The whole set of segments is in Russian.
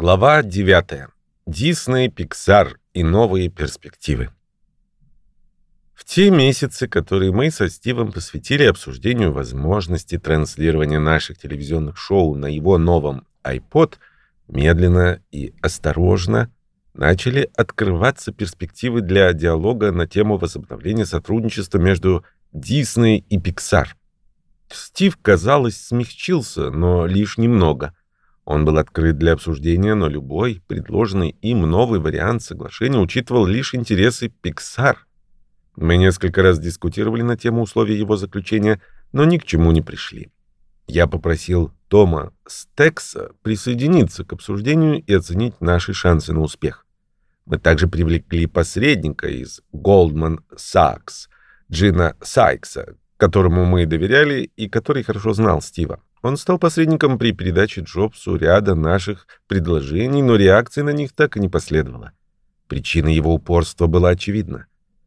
Глава 9. Дисней, Пиксар и новые перспективы. В те месяцы, которые мы со Стивом посвятили обсуждению возможности транслирования наших телевизионных шоу на его новом iPod, медленно и осторожно начали открываться перспективы для диалога на тему возобновления сотрудничества между Дисней и Пиксар. Стив, казалось, смягчился, но лишь немного. Он был открыт для обсуждения, но любой предложенный им новый вариант соглашения учитывал лишь интересы Pixar. Мы несколько раз дискутировали на тему условий его заключения, но ни к чему не пришли. Я попросил Тома Стекса присоединиться к обсуждению и оценить наши шансы на успех. Мы также привлекли посредника из Goldman Sachs, Джина Сайкса, которому мы доверяли и который хорошо знал Стива. Он стал посредником при передаче Джобсу ряда наших предложений, но реакции на них так и не последовало. Причина его упорства была очевидна.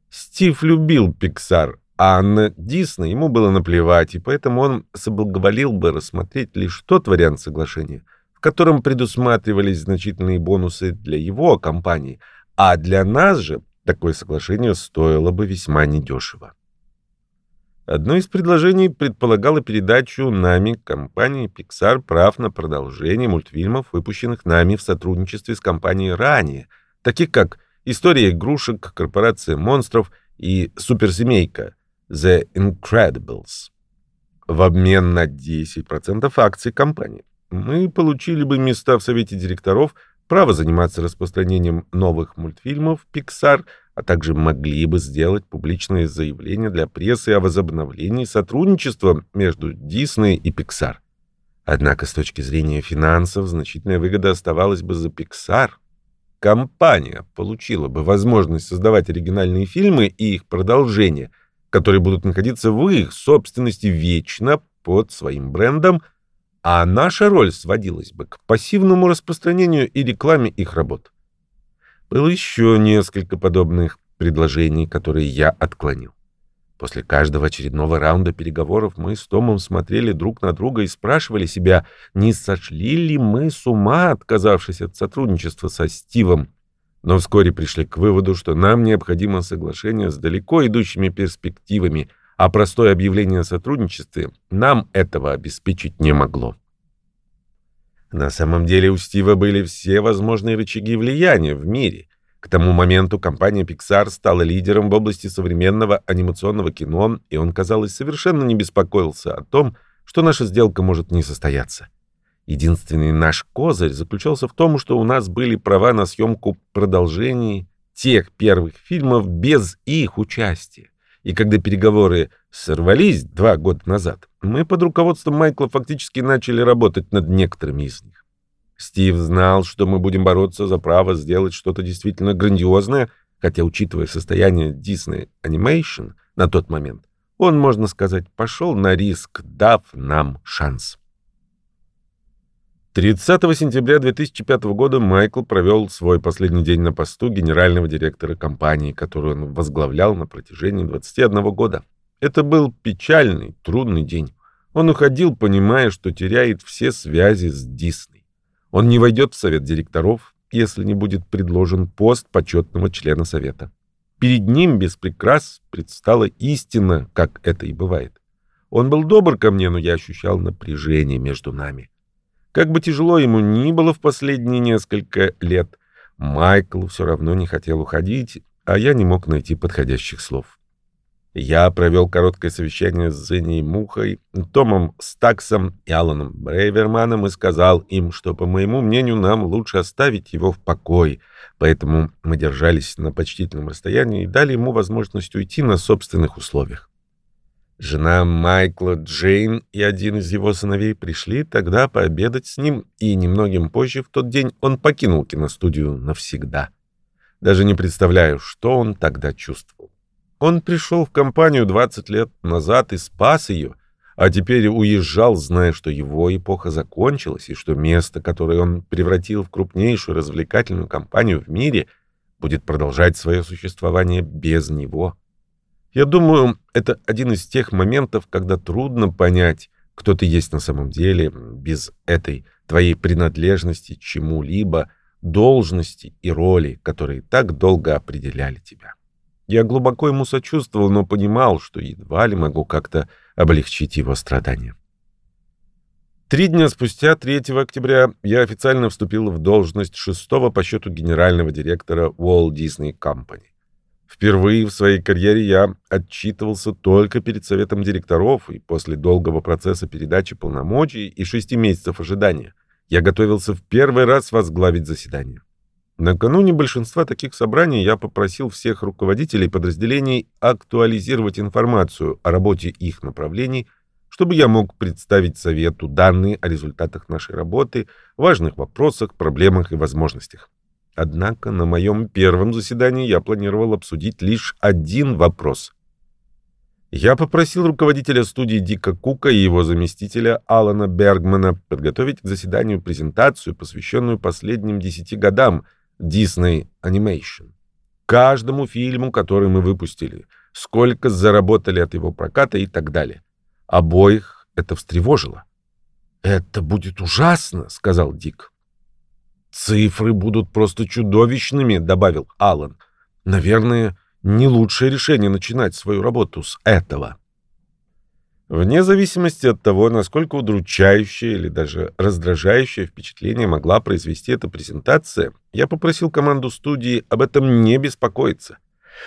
Стив любил Пиксар, а на Дисней ему было наплевать, и поэтому он соблаговолил бы рассмотреть лишь тот вариант соглашения, в котором предусматривались значительные бонусы для его компании, а для нас же такое соглашение стоило бы весьма недешево. Одно из предложений предполагало передачу нами компании Pixar прав на продолжение мультфильмов, выпущенных нами в сотрудничестве с компанией ранее, таких как «История игрушек», «Корпорация монстров» и «Суперсемейка» The Incredibles. В обмен на 10% акций компании мы получили бы места в совете директоров, право заниматься распространением новых мультфильмов Pixar – а также могли бы сделать публичное заявление для прессы о возобновлении сотрудничества между Disney и Pixar. Однако с точки зрения финансов значительная выгода оставалась бы за Pixar. Компания получила бы возможность создавать оригинальные фильмы и их продолжения, которые будут находиться в их собственности вечно под своим брендом, а наша роль сводилась бы к пассивному распространению и рекламе их работ. Было еще несколько подобных предложений, которые я отклонил. После каждого очередного раунда переговоров мы с Томом смотрели друг на друга и спрашивали себя, не сошли ли мы с ума, отказавшись от сотрудничества со Стивом. Но вскоре пришли к выводу, что нам необходимо соглашение с далеко идущими перспективами, а простое объявление о сотрудничестве нам этого обеспечить не могло. На самом деле у Стива были все возможные рычаги влияния в мире. К тому моменту компания Pixar стала лидером в области современного анимационного кино, и он, казалось, совершенно не беспокоился о том, что наша сделка может не состояться. Единственный наш козырь заключался в том, что у нас были права на съемку продолжений тех первых фильмов без их участия. И когда переговоры сорвались два года назад, мы под руководством Майкла фактически начали работать над некоторыми из них. Стив знал, что мы будем бороться за право сделать что-то действительно грандиозное, хотя, учитывая состояние Disney Animation на тот момент, он, можно сказать, пошел на риск, дав нам шанс. 30 сентября 2005 года Майкл провел свой последний день на посту генерального директора компании, которую он возглавлял на протяжении 21 года. Это был печальный, трудный день. Он уходил, понимая, что теряет все связи с Дисней. Он не войдет в совет директоров, если не будет предложен пост почетного члена совета. Перед ним без прикрас предстала истина, как это и бывает. Он был добр ко мне, но я ощущал напряжение между нами. Как бы тяжело ему ни было в последние несколько лет, Майкл все равно не хотел уходить, а я не мог найти подходящих слов. Я провел короткое совещание с Зеней Мухой, Томом Стаксом и Аланом Брейверманом и сказал им, что, по моему мнению, нам лучше оставить его в покое, поэтому мы держались на почтительном расстоянии и дали ему возможность уйти на собственных условиях. Жена Майкла Джейн и один из его сыновей пришли тогда пообедать с ним, и немногим позже в тот день он покинул киностудию навсегда. Даже не представляю, что он тогда чувствовал. Он пришел в компанию 20 лет назад и спас ее, а теперь уезжал, зная, что его эпоха закончилась и что место, которое он превратил в крупнейшую развлекательную компанию в мире, будет продолжать свое существование без него. Я думаю, это один из тех моментов, когда трудно понять, кто ты есть на самом деле, без этой твоей принадлежности чему-либо, должности и роли, которые так долго определяли тебя. Я глубоко ему сочувствовал, но понимал, что едва ли могу как-то облегчить его страдания. Три дня спустя, 3 октября, я официально вступил в должность шестого по счету генерального директора Walt Disney Company. Впервые в своей карьере я отчитывался только перед советом директоров, и после долгого процесса передачи полномочий и шести месяцев ожидания я готовился в первый раз возглавить заседание. Накануне большинства таких собраний я попросил всех руководителей подразделений актуализировать информацию о работе их направлений – чтобы я мог представить Совету данные о результатах нашей работы, важных вопросах, проблемах и возможностях. Однако на моем первом заседании я планировал обсудить лишь один вопрос. Я попросил руководителя студии Дика Кука и его заместителя Алана Бергмана подготовить к заседанию презентацию, посвященную последним десяти годам Disney Animation. Каждому фильму, который мы выпустили, сколько заработали от его проката и так далее. Обоих это встревожило. «Это будет ужасно», — сказал Дик. «Цифры будут просто чудовищными», — добавил Алан. «Наверное, не лучшее решение начинать свою работу с этого». Вне зависимости от того, насколько удручающее или даже раздражающее впечатление могла произвести эта презентация, я попросил команду студии об этом не беспокоиться.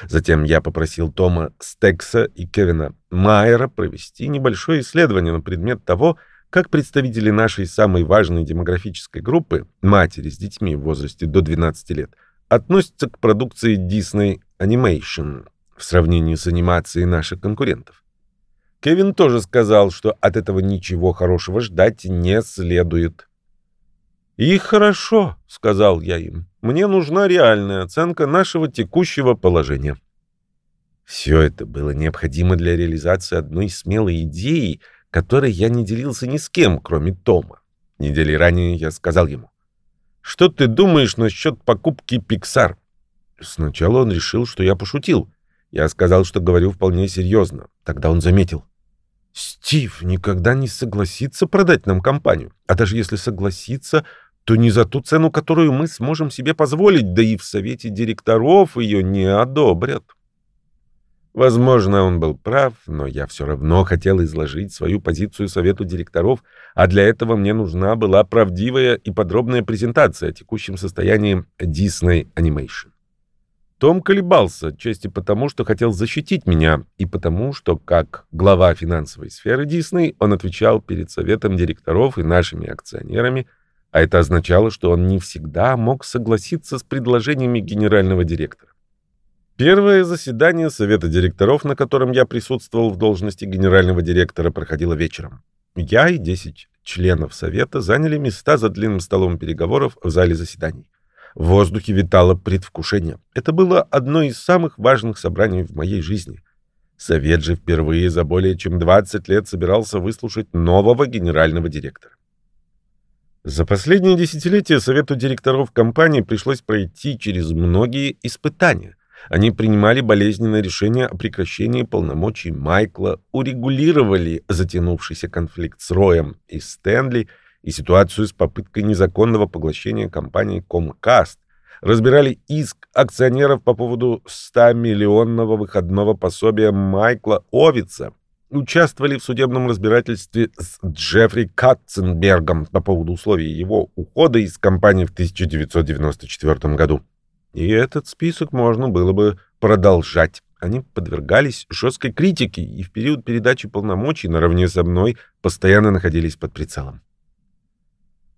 Затем я попросил Тома Стекса и Кевина Майера провести небольшое исследование на предмет того, как представители нашей самой важной демографической группы, матери с детьми в возрасте до 12 лет, относятся к продукции Disney Animation в сравнении с анимацией наших конкурентов. Кевин тоже сказал, что от этого ничего хорошего ждать не следует. «И хорошо», — сказал я им. «Мне нужна реальная оценка нашего текущего положения». Все это было необходимо для реализации одной смелой идеи, которой я не делился ни с кем, кроме Тома. Недели ранее я сказал ему, «Что ты думаешь насчет покупки Pixar?» Сначала он решил, что я пошутил. Я сказал, что говорю вполне серьезно. Тогда он заметил. «Стив никогда не согласится продать нам компанию. А даже если согласится, то не за ту цену, которую мы сможем себе позволить, да и в совете директоров ее не одобрят. Возможно, он был прав, но я все равно хотел изложить свою позицию совету директоров, а для этого мне нужна была правдивая и подробная презентация о текущем состоянии Disney Animation. Том колебался, отчасти потому, что хотел защитить меня, и потому, что, как глава финансовой сферы Disney, он отвечал перед советом директоров и нашими акционерами – а это означало, что он не всегда мог согласиться с предложениями генерального директора. Первое заседание совета директоров, на котором я присутствовал в должности генерального директора, проходило вечером. Я и 10 членов совета заняли места за длинным столом переговоров в зале заседаний. В воздухе витало предвкушение. Это было одно из самых важных собраний в моей жизни. Совет же впервые за более чем 20 лет собирался выслушать нового генерального директора. За последние десятилетия совету директоров компании пришлось пройти через многие испытания. Они принимали болезненное решение о прекращении полномочий Майкла, урегулировали затянувшийся конфликт с Роем и Стэнли и ситуацию с попыткой незаконного поглощения компании Comcast, разбирали иск акционеров по поводу 100-миллионного выходного пособия Майкла Овица – участвовали в судебном разбирательстве с Джеффри Катценбергом по поводу условий его ухода из компании в 1994 году. И этот список можно было бы продолжать. Они подвергались жесткой критике и в период передачи полномочий наравне со мной постоянно находились под прицелом.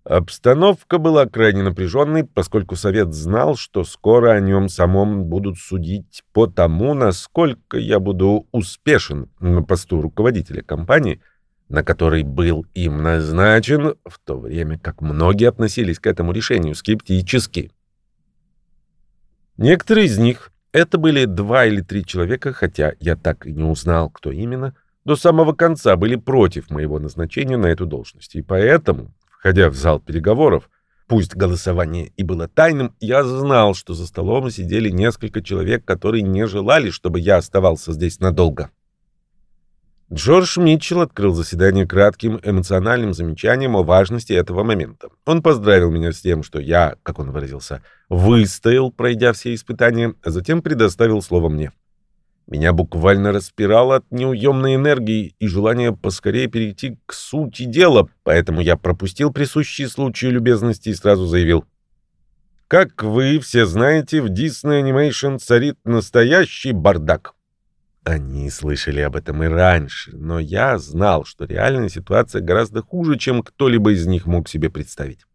Обстановка была крайне напряженной, поскольку Совет знал, что скоро о нем самом будут судить по тому, насколько я буду успешен на посту руководителя компании, на который был им назначен, в то время как многие относились к этому решению скептически. Некоторые из них, это были два или три человека, хотя я так и не узнал, кто именно, до самого конца были против моего назначения на эту должность, и поэтому Входя в зал переговоров, пусть голосование и было тайным, я знал, что за столом сидели несколько человек, которые не желали, чтобы я оставался здесь надолго. Джордж Митчелл открыл заседание кратким эмоциональным замечанием о важности этого момента. Он поздравил меня с тем, что я, как он выразился, выстоял, пройдя все испытания, а затем предоставил слово мне. Меня буквально распирало от неуемной энергии и желания поскорее перейти к сути дела, поэтому я пропустил присущие случаи любезности и сразу заявил. Как вы все знаете, в Disney Animation царит настоящий бардак. Они слышали об этом и раньше, но я знал, что реальная ситуация гораздо хуже, чем кто-либо из них мог себе представить.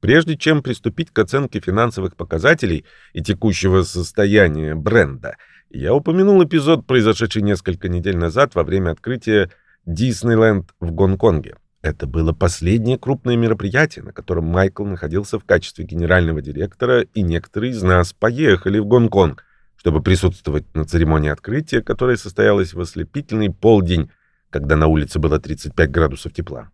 Прежде чем приступить к оценке финансовых показателей и текущего состояния бренда, я упомянул эпизод, произошедший несколько недель назад во время открытия Диснейленд в Гонконге. Это было последнее крупное мероприятие, на котором Майкл находился в качестве генерального директора, и некоторые из нас поехали в Гонконг, чтобы присутствовать на церемонии открытия, которая состоялась в ослепительный полдень, когда на улице было 35 градусов тепла.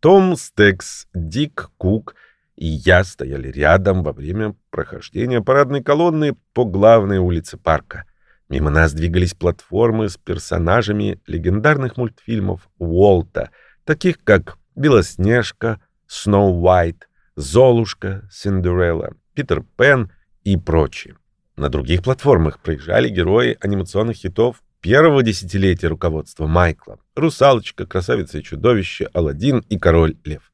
Том Стекс, Дик Кук и я стояли рядом во время прохождения парадной колонны по главной улице парка. Мимо нас двигались платформы с персонажами легендарных мультфильмов Уолта, таких как Белоснежка, Сноу Уайт, Золушка, Синдерелла, Питер Пен и прочие. На других платформах проезжали герои анимационных хитов первого десятилетия руководства Майкла. «Русалочка», «Красавица и чудовище», «Аладдин» и «Король лев».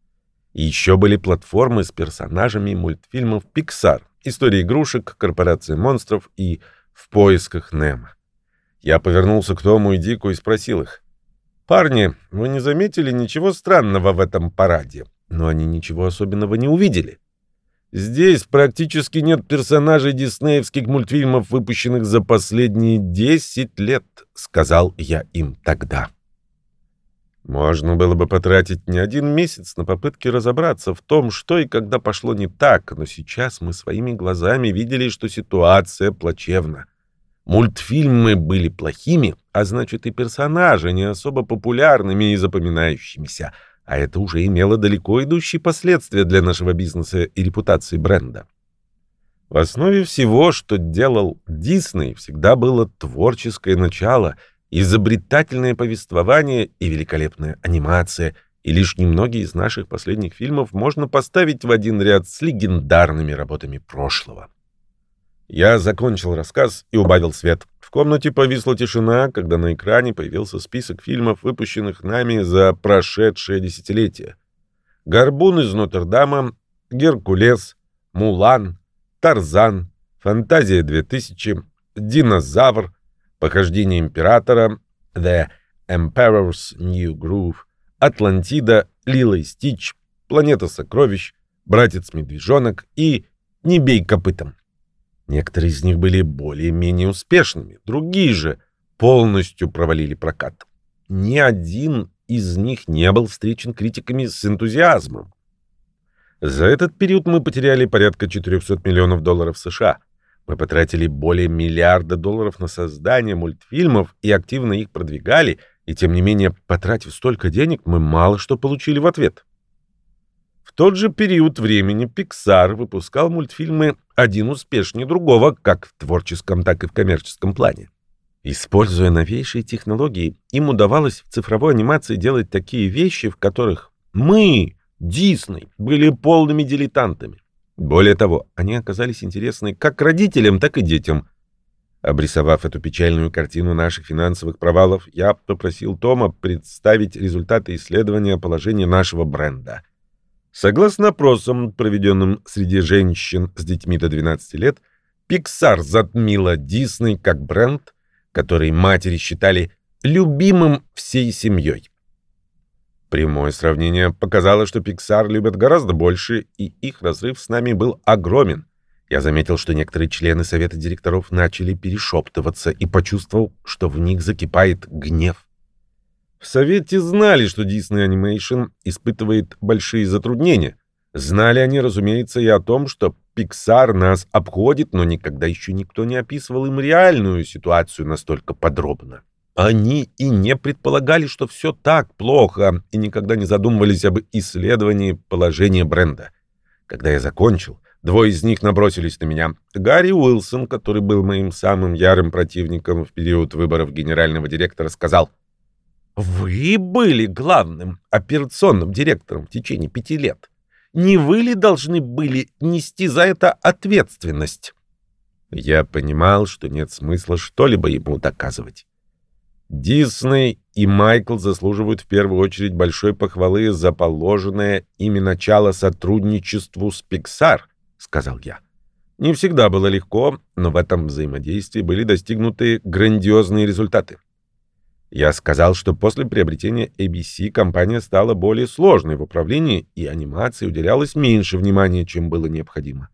И еще были платформы с персонажами мультфильмов Pixar, «История игрушек», «Корпорация монстров» и «В поисках Немо». Я повернулся к Тому и Дику и спросил их. «Парни, вы не заметили ничего странного в этом параде?» Но они ничего особенного не увидели. Здесь практически нет персонажей диснеевских мультфильмов, выпущенных за последние 10 лет, сказал я им тогда. Можно было бы потратить не один месяц на попытки разобраться в том, что и когда пошло не так, но сейчас мы своими глазами видели, что ситуация плачевна. Мультфильмы были плохими, а значит и персонажи не особо популярными и запоминающимися — а это уже имело далеко идущие последствия для нашего бизнеса и репутации бренда. В основе всего, что делал Дисней, всегда было творческое начало, изобретательное повествование и великолепная анимация, и лишь немногие из наших последних фильмов можно поставить в один ряд с легендарными работами прошлого. Я закончил рассказ и убавил свет. В комнате повисла тишина, когда на экране появился список фильмов, выпущенных нами за прошедшее десятилетие. «Горбун из Нотр-Дама», «Геркулес», «Мулан», «Тарзан», «Фантазия 2000», «Динозавр», «Похождение императора», «The Emperor's New Groove», «Атлантида», «Лила и Стич», «Планета сокровищ», «Братец-медвежонок» и «Не бей копытом». Некоторые из них были более-менее успешными, другие же полностью провалили прокат. Ни один из них не был встречен критиками с энтузиазмом. За этот период мы потеряли порядка 400 миллионов долларов США. Мы потратили более миллиарда долларов на создание мультфильмов и активно их продвигали, и тем не менее, потратив столько денег, мы мало что получили в ответ тот же период времени Pixar выпускал мультфильмы один успешнее другого, как в творческом, так и в коммерческом плане. Используя новейшие технологии, им удавалось в цифровой анимации делать такие вещи, в которых мы, Дисней, были полными дилетантами. Более того, они оказались интересны как родителям, так и детям. Обрисовав эту печальную картину наших финансовых провалов, я попросил Тома представить результаты исследования положения нашего бренда. Согласно опросам, проведенным среди женщин с детьми до 12 лет, Pixar затмила Disney как бренд, который матери считали любимым всей семьей. Прямое сравнение показало, что Pixar любят гораздо больше, и их разрыв с нами был огромен. Я заметил, что некоторые члены совета директоров начали перешептываться и почувствовал, что в них закипает гнев. В Совете знали, что Disney Animation испытывает большие затруднения. Знали они, разумеется, и о том, что Pixar нас обходит, но никогда еще никто не описывал им реальную ситуацию настолько подробно. Они и не предполагали, что все так плохо, и никогда не задумывались об исследовании положения бренда. Когда я закончил, двое из них набросились на меня. Гарри Уилсон, который был моим самым ярым противником в период выборов генерального директора, сказал — Вы были главным операционным директором в течение пяти лет. Не вы ли должны были нести за это ответственность? Я понимал, что нет смысла что-либо ему доказывать. Дисней и Майкл заслуживают в первую очередь большой похвалы за положенное ими начало сотрудничеству с Pixar, сказал я. Не всегда было легко, но в этом взаимодействии были достигнуты грандиозные результаты. Я сказал, что после приобретения ABC компания стала более сложной в управлении, и анимации уделялось меньше внимания, чем было необходимо.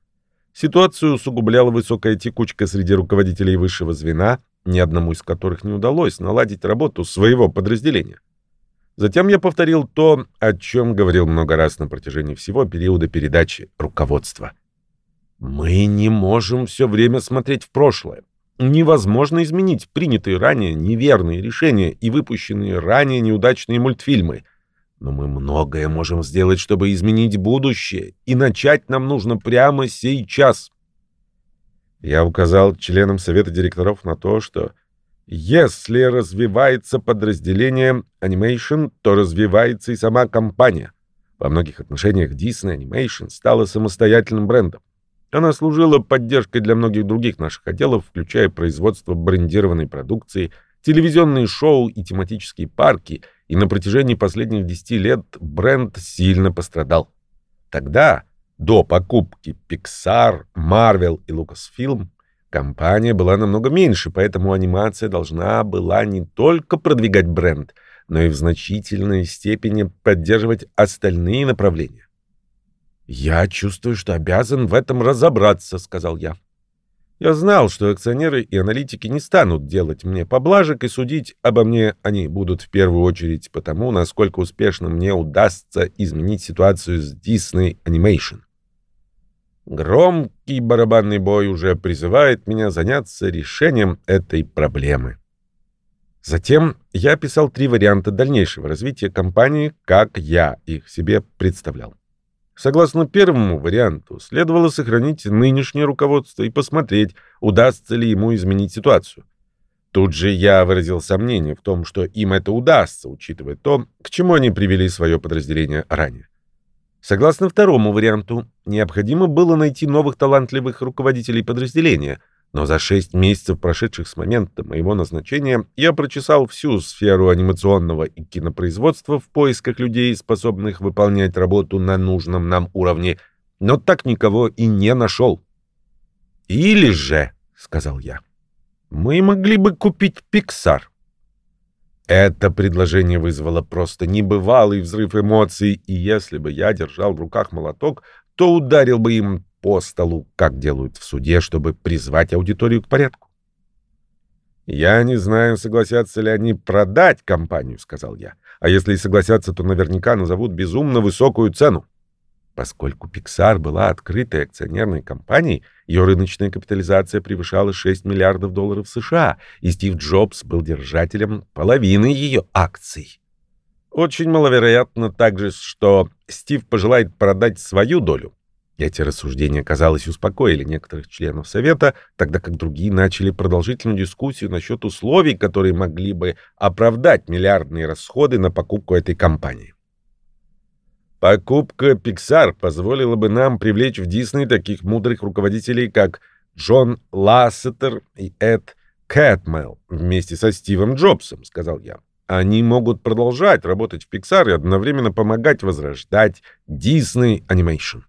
Ситуацию усугубляла высокая текучка среди руководителей высшего звена, ни одному из которых не удалось наладить работу своего подразделения. Затем я повторил то, о чем говорил много раз на протяжении всего периода передачи руководства. Мы не можем все время смотреть в прошлое. Невозможно изменить принятые ранее неверные решения и выпущенные ранее неудачные мультфильмы. Но мы многое можем сделать, чтобы изменить будущее, и начать нам нужно прямо сейчас. Я указал членам совета директоров на то, что если развивается подразделение Animation, то развивается и сама компания. Во многих отношениях Disney Animation стала самостоятельным брендом. Она служила поддержкой для многих других наших отделов, включая производство брендированной продукции, телевизионные шоу и тематические парки, и на протяжении последних 10 лет бренд сильно пострадал. Тогда, до покупки Pixar, Marvel и Lucasfilm, компания была намного меньше, поэтому анимация должна была не только продвигать бренд, но и в значительной степени поддерживать остальные направления. «Я чувствую, что обязан в этом разобраться», — сказал я. Я знал, что акционеры и аналитики не станут делать мне поблажек, и судить обо мне они будут в первую очередь потому, насколько успешно мне удастся изменить ситуацию с Disney Animation. Громкий барабанный бой уже призывает меня заняться решением этой проблемы. Затем я описал три варианта дальнейшего развития компании, как я их себе представлял. Согласно первому варианту, следовало сохранить нынешнее руководство и посмотреть, удастся ли ему изменить ситуацию. Тут же я выразил сомнение в том, что им это удастся, учитывая то, к чему они привели свое подразделение ранее. Согласно второму варианту, необходимо было найти новых талантливых руководителей подразделения — но за шесть месяцев, прошедших с момента моего назначения, я прочесал всю сферу анимационного и кинопроизводства в поисках людей, способных выполнять работу на нужном нам уровне, но так никого и не нашел. «Или же», — сказал я, — «мы могли бы купить Пиксар». Это предложение вызвало просто небывалый взрыв эмоций, и если бы я держал в руках молоток, то ударил бы им по столу, как делают в суде, чтобы призвать аудиторию к порядку. «Я не знаю, согласятся ли они продать компанию», — сказал я. «А если и согласятся, то наверняка назовут безумно высокую цену». Поскольку Pixar была открытой акционерной компанией, ее рыночная капитализация превышала 6 миллиардов долларов США, и Стив Джобс был держателем половины ее акций. Очень маловероятно также, что Стив пожелает продать свою долю. Эти рассуждения, казалось, успокоили некоторых членов Совета, тогда как другие начали продолжительную дискуссию насчет условий, которые могли бы оправдать миллиардные расходы на покупку этой компании. Покупка Pixar позволила бы нам привлечь в Дисней таких мудрых руководителей, как Джон Лассетер и Эд Кэтмелл вместе со Стивом Джобсом, сказал я. Они могут продолжать работать в Pixar и одновременно помогать возрождать Disney Animation.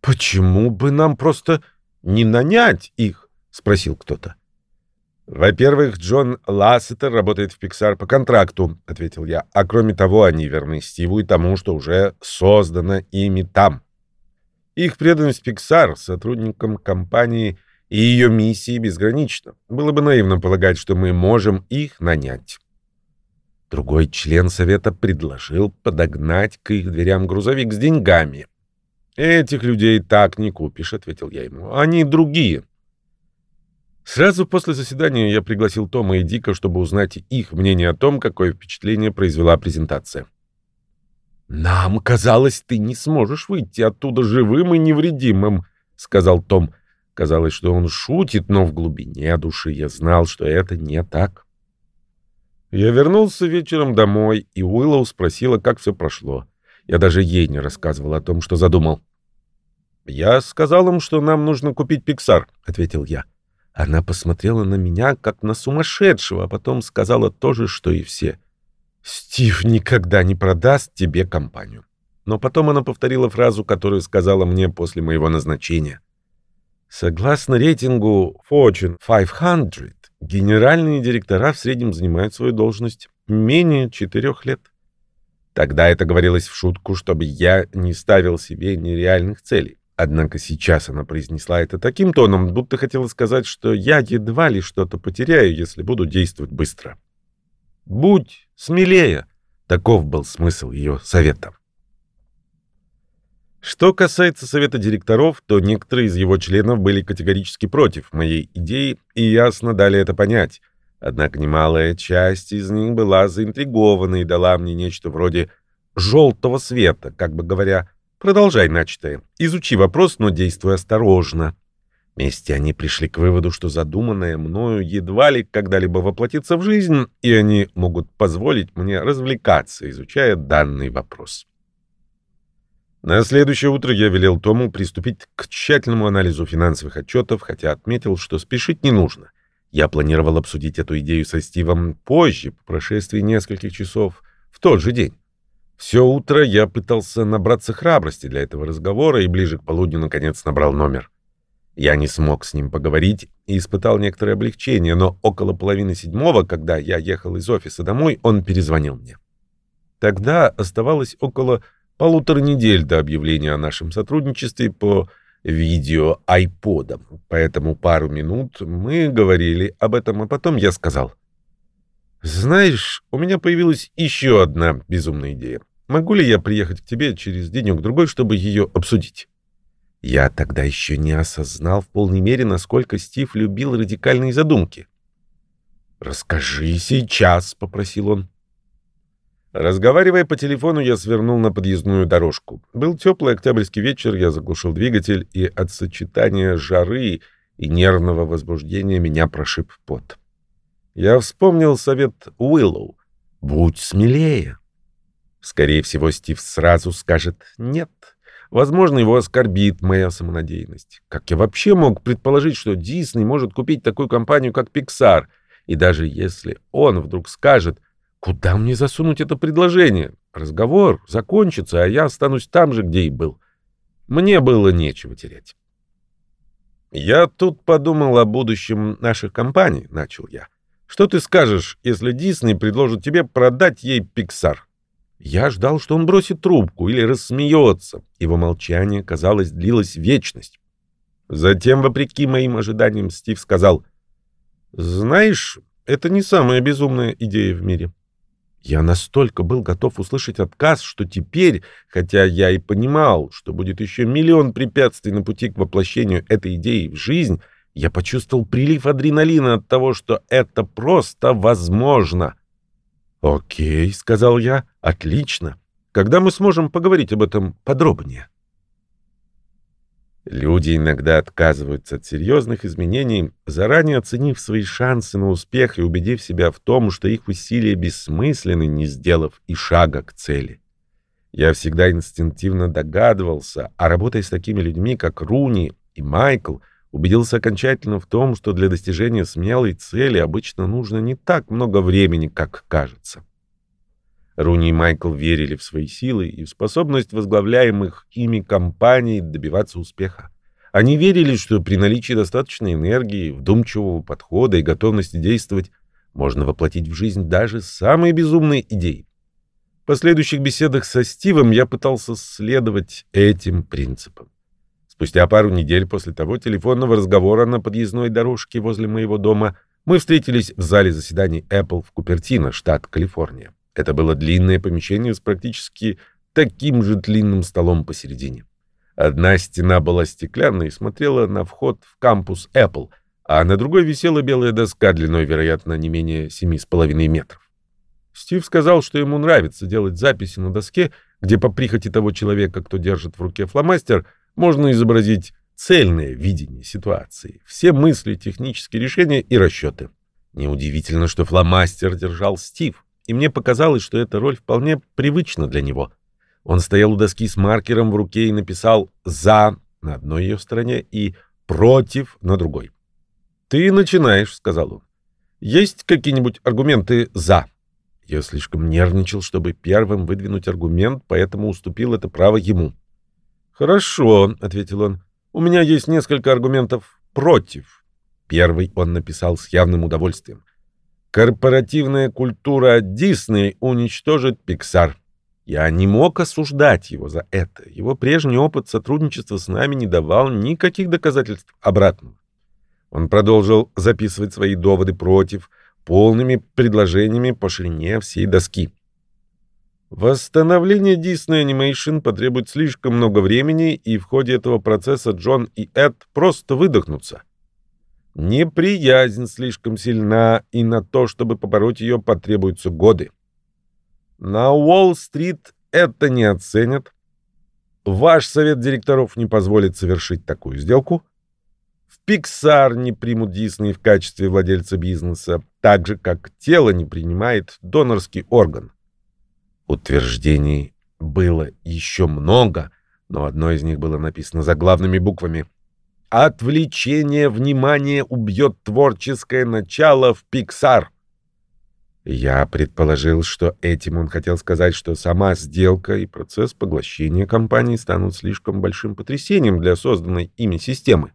«Почему бы нам просто не нанять их?» — спросил кто-то. «Во-первых, Джон Лассетер работает в Pixar по контракту», — ответил я. «А кроме того, они верны Стиву и тому, что уже создано ими там. Их преданность Pixar сотрудникам компании и ее миссии безгранична. Было бы наивно полагать, что мы можем их нанять». Другой член совета предложил подогнать к их дверям грузовик с деньгами. «Этих людей так не купишь», — ответил я ему. «Они другие». Сразу после заседания я пригласил Тома и Дика, чтобы узнать их мнение о том, какое впечатление произвела презентация. «Нам казалось, ты не сможешь выйти оттуда живым и невредимым», — сказал Том. Казалось, что он шутит, но в глубине души я знал, что это не так. Я вернулся вечером домой, и Уиллоу спросила, как все прошло. Я даже ей не рассказывал о том, что задумал. «Я сказал им, что нам нужно купить Пиксар», — ответил я. Она посмотрела на меня, как на сумасшедшего, а потом сказала то же, что и все. «Стив никогда не продаст тебе компанию». Но потом она повторила фразу, которую сказала мне после моего назначения. Согласно рейтингу Fortune 500, генеральные директора в среднем занимают свою должность менее четырех лет. Тогда это говорилось в шутку, чтобы я не ставил себе нереальных целей. Однако сейчас она произнесла это таким тоном, будто хотела сказать, что я едва ли что-то потеряю, если буду действовать быстро. «Будь смелее!» — таков был смысл ее совета. Что касается совета директоров, то некоторые из его членов были категорически против моей идеи и ясно дали это понять. Однако немалая часть из них была заинтригована и дала мне нечто вроде «желтого света», как бы говоря, Продолжай начатое. Изучи вопрос, но действуй осторожно. Вместе они пришли к выводу, что задуманное мною едва ли когда-либо воплотится в жизнь, и они могут позволить мне развлекаться, изучая данный вопрос. На следующее утро я велел Тому приступить к тщательному анализу финансовых отчетов, хотя отметил, что спешить не нужно. Я планировал обсудить эту идею со Стивом позже, по прошествии нескольких часов, в тот же день. Все утро я пытался набраться храбрости для этого разговора и ближе к полудню наконец набрал номер. Я не смог с ним поговорить и испытал некоторое облегчение, но около половины седьмого, когда я ехал из офиса домой, он перезвонил мне. Тогда оставалось около полутора недель до объявления о нашем сотрудничестве по видео айподам, поэтому пару минут мы говорили об этом, а потом я сказал. «Знаешь, у меня появилась еще одна безумная идея. Могу ли я приехать к тебе через денек-другой, чтобы ее обсудить?» Я тогда еще не осознал в полной мере, насколько Стив любил радикальные задумки. «Расскажи сейчас», — попросил он. Разговаривая по телефону, я свернул на подъездную дорожку. Был теплый октябрьский вечер, я заглушил двигатель, и от сочетания жары и нервного возбуждения меня прошиб пот. Я вспомнил совет Уиллоу. «Будь смелее». Скорее всего, Стив сразу скажет «нет». Возможно, его оскорбит моя самонадеянность. Как я вообще мог предположить, что Дисней может купить такую компанию, как Pixar? И даже если он вдруг скажет «Куда мне засунуть это предложение?» Разговор закончится, а я останусь там же, где и был. Мне было нечего терять. «Я тут подумал о будущем наших компаний», — начал я. «Что ты скажешь, если Дисней предложит тебе продать ей Pixar?» Я ждал, что он бросит трубку или рассмеется. Его молчание, казалось, длилось вечность. Затем, вопреки моим ожиданиям, Стив сказал, «Знаешь, это не самая безумная идея в мире». Я настолько был готов услышать отказ, что теперь, хотя я и понимал, что будет еще миллион препятствий на пути к воплощению этой идеи в жизнь, я почувствовал прилив адреналина от того, что это просто возможно. «Окей», — сказал я, — «отлично. Когда мы сможем поговорить об этом подробнее?» Люди иногда отказываются от серьезных изменений, заранее оценив свои шансы на успех и убедив себя в том, что их усилия бессмысленны, не сделав и шага к цели. Я всегда инстинктивно догадывался, а работая с такими людьми, как Руни и Майкл, убедился окончательно в том, что для достижения смелой цели обычно нужно не так много времени, как кажется. Руни и Майкл верили в свои силы и в способность возглавляемых ими компаний добиваться успеха. Они верили, что при наличии достаточной энергии, вдумчивого подхода и готовности действовать можно воплотить в жизнь даже самые безумные идеи. В последующих беседах со Стивом я пытался следовать этим принципам. Спустя пару недель после того телефонного разговора на подъездной дорожке возле моего дома мы встретились в зале заседаний Apple в Купертино, штат Калифорния. Это было длинное помещение с практически таким же длинным столом посередине. Одна стена была стеклянной и смотрела на вход в кампус Apple, а на другой висела белая доска длиной, вероятно, не менее 7,5 метров. Стив сказал, что ему нравится делать записи на доске, где по прихоти того человека, кто держит в руке фломастер, можно изобразить цельное видение ситуации, все мысли, технические решения и расчеты. Неудивительно, что фломастер держал Стив, и мне показалось, что эта роль вполне привычна для него. Он стоял у доски с маркером в руке и написал «за» на одной ее стороне и «против» на другой. «Ты начинаешь», — сказал он. «Есть какие-нибудь аргументы «за»?» Я слишком нервничал, чтобы первым выдвинуть аргумент, поэтому уступил это право ему. «Хорошо», — ответил он. «У меня есть несколько аргументов «против». Первый он написал с явным удовольствием. «Корпоративная культура Дисней уничтожит Пиксар». Я не мог осуждать его за это. Его прежний опыт сотрудничества с нами не давал никаких доказательств обратного. Он продолжил записывать свои доводы против, полными предложениями по ширине всей доски. Восстановление Disney Animation потребует слишком много времени, и в ходе этого процесса Джон и Эд просто выдохнутся. Неприязнь слишком сильна, и на то, чтобы побороть ее, потребуются годы. На Уолл-стрит это не оценят. Ваш совет директоров не позволит совершить такую сделку. В Pixar не примут Disney в качестве владельца бизнеса, так же, как тело не принимает донорский орган. Утверждений было еще много, но одно из них было написано заглавными буквами. «Отвлечение внимания убьет творческое начало в Pixar». Я предположил, что этим он хотел сказать, что сама сделка и процесс поглощения компании станут слишком большим потрясением для созданной ими системы.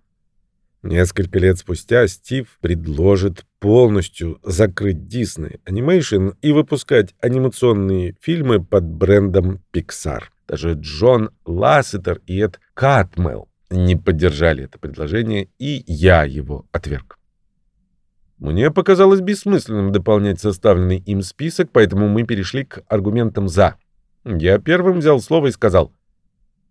Несколько лет спустя Стив предложит полностью закрыть Disney Animation и выпускать анимационные фильмы под брендом Pixar. Даже Джон Лассетер и Эд Катмелл не поддержали это предложение, и я его отверг. Мне показалось бессмысленным дополнять составленный им список, поэтому мы перешли к аргументам «за». Я первым взял слово и сказал,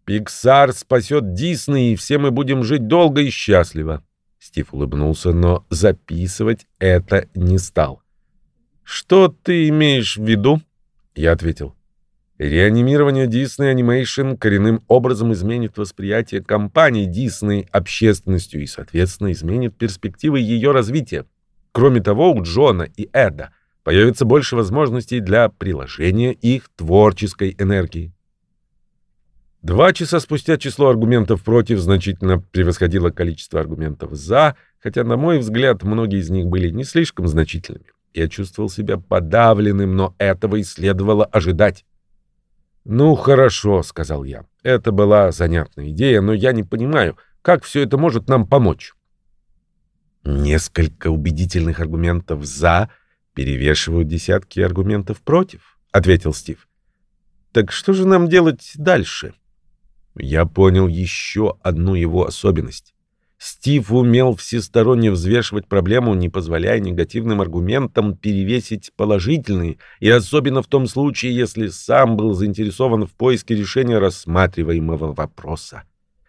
«Пиксар спасет Дисней, и все мы будем жить долго и счастливо». Стив улыбнулся, но записывать это не стал. «Что ты имеешь в виду?» Я ответил. Реанимирование Disney Animation коренным образом изменит восприятие компании Disney общественностью и, соответственно, изменит перспективы ее развития. Кроме того, у Джона и Эда появится больше возможностей для приложения их творческой энергии. Два часа спустя число аргументов против значительно превосходило количество аргументов за, хотя, на мой взгляд, многие из них были не слишком значительными. Я чувствовал себя подавленным, но этого и следовало ожидать. «Ну, хорошо», — сказал я. «Это была занятная идея, но я не понимаю, как все это может нам помочь». Несколько убедительных аргументов «за» перевешивают десятки аргументов «против», — ответил Стив. «Так что же нам делать дальше?» Я понял еще одну его особенность. Стив умел всесторонне взвешивать проблему, не позволяя негативным аргументам перевесить положительные, и особенно в том случае, если сам был заинтересован в поиске решения рассматриваемого вопроса.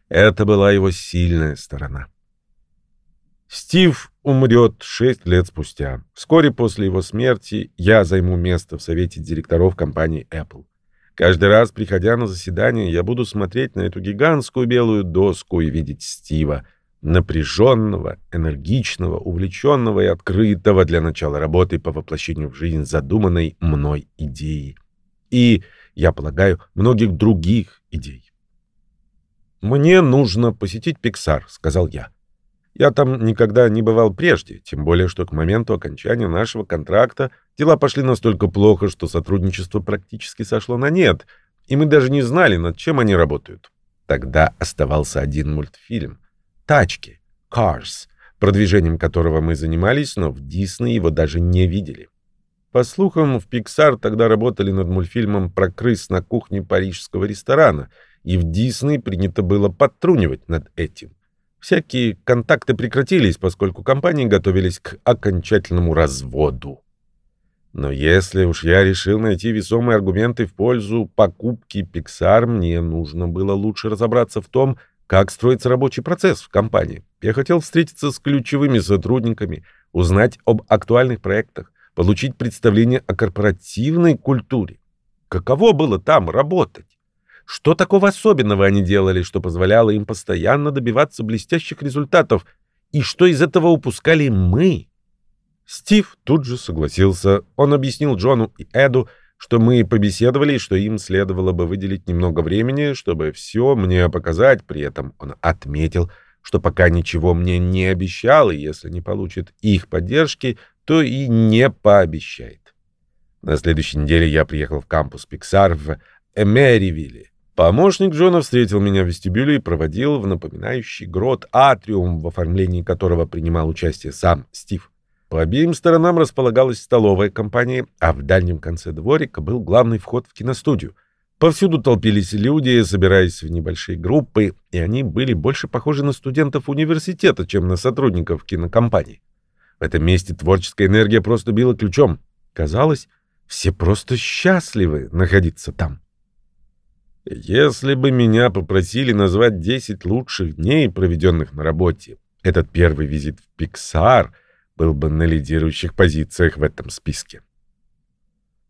Это была его сильная сторона. Стив умрет шесть лет спустя. Вскоре после его смерти я займу место в совете директоров компании Apple. Каждый раз, приходя на заседание, я буду смотреть на эту гигантскую белую доску и видеть Стива, напряженного, энергичного, увлеченного и открытого для начала работы по воплощению в жизнь задуманной мной идеи. И, я полагаю, многих других идей. «Мне нужно посетить Пиксар», — сказал я. Я там никогда не бывал прежде, тем более, что к моменту окончания нашего контракта дела пошли настолько плохо, что сотрудничество практически сошло на нет, и мы даже не знали, над чем они работают. Тогда оставался один мультфильм «Тачки» «Cars», продвижением которого мы занимались, но в Дисней его даже не видели. По слухам, в Pixar тогда работали над мультфильмом про крыс на кухне парижского ресторана, и в Дисней принято было подтрунивать над этим. Всякие контакты прекратились, поскольку компании готовились к окончательному разводу. Но если уж я решил найти весомые аргументы в пользу покупки Pixar, мне нужно было лучше разобраться в том, как строится рабочий процесс в компании. Я хотел встретиться с ключевыми сотрудниками, узнать об актуальных проектах, получить представление о корпоративной культуре. Каково было там работать? Что такого особенного они делали, что позволяло им постоянно добиваться блестящих результатов? И что из этого упускали мы? Стив тут же согласился. Он объяснил Джону и Эду, что мы побеседовали, что им следовало бы выделить немного времени, чтобы все мне показать. При этом он отметил, что пока ничего мне не обещал, и если не получит их поддержки, то и не пообещает. На следующей неделе я приехал в кампус Pixar в Эмеривилле. Помощник Джона встретил меня в вестибюле и проводил в напоминающий грот атриум, в оформлении которого принимал участие сам Стив. По обеим сторонам располагалась столовая компания, а в дальнем конце дворика был главный вход в киностудию. Повсюду толпились люди, собираясь в небольшие группы, и они были больше похожи на студентов университета, чем на сотрудников кинокомпании. В этом месте творческая энергия просто била ключом. Казалось, все просто счастливы находиться там. Если бы меня попросили назвать 10 лучших дней, проведенных на работе, этот первый визит в Pixar — был бы на лидирующих позициях в этом списке.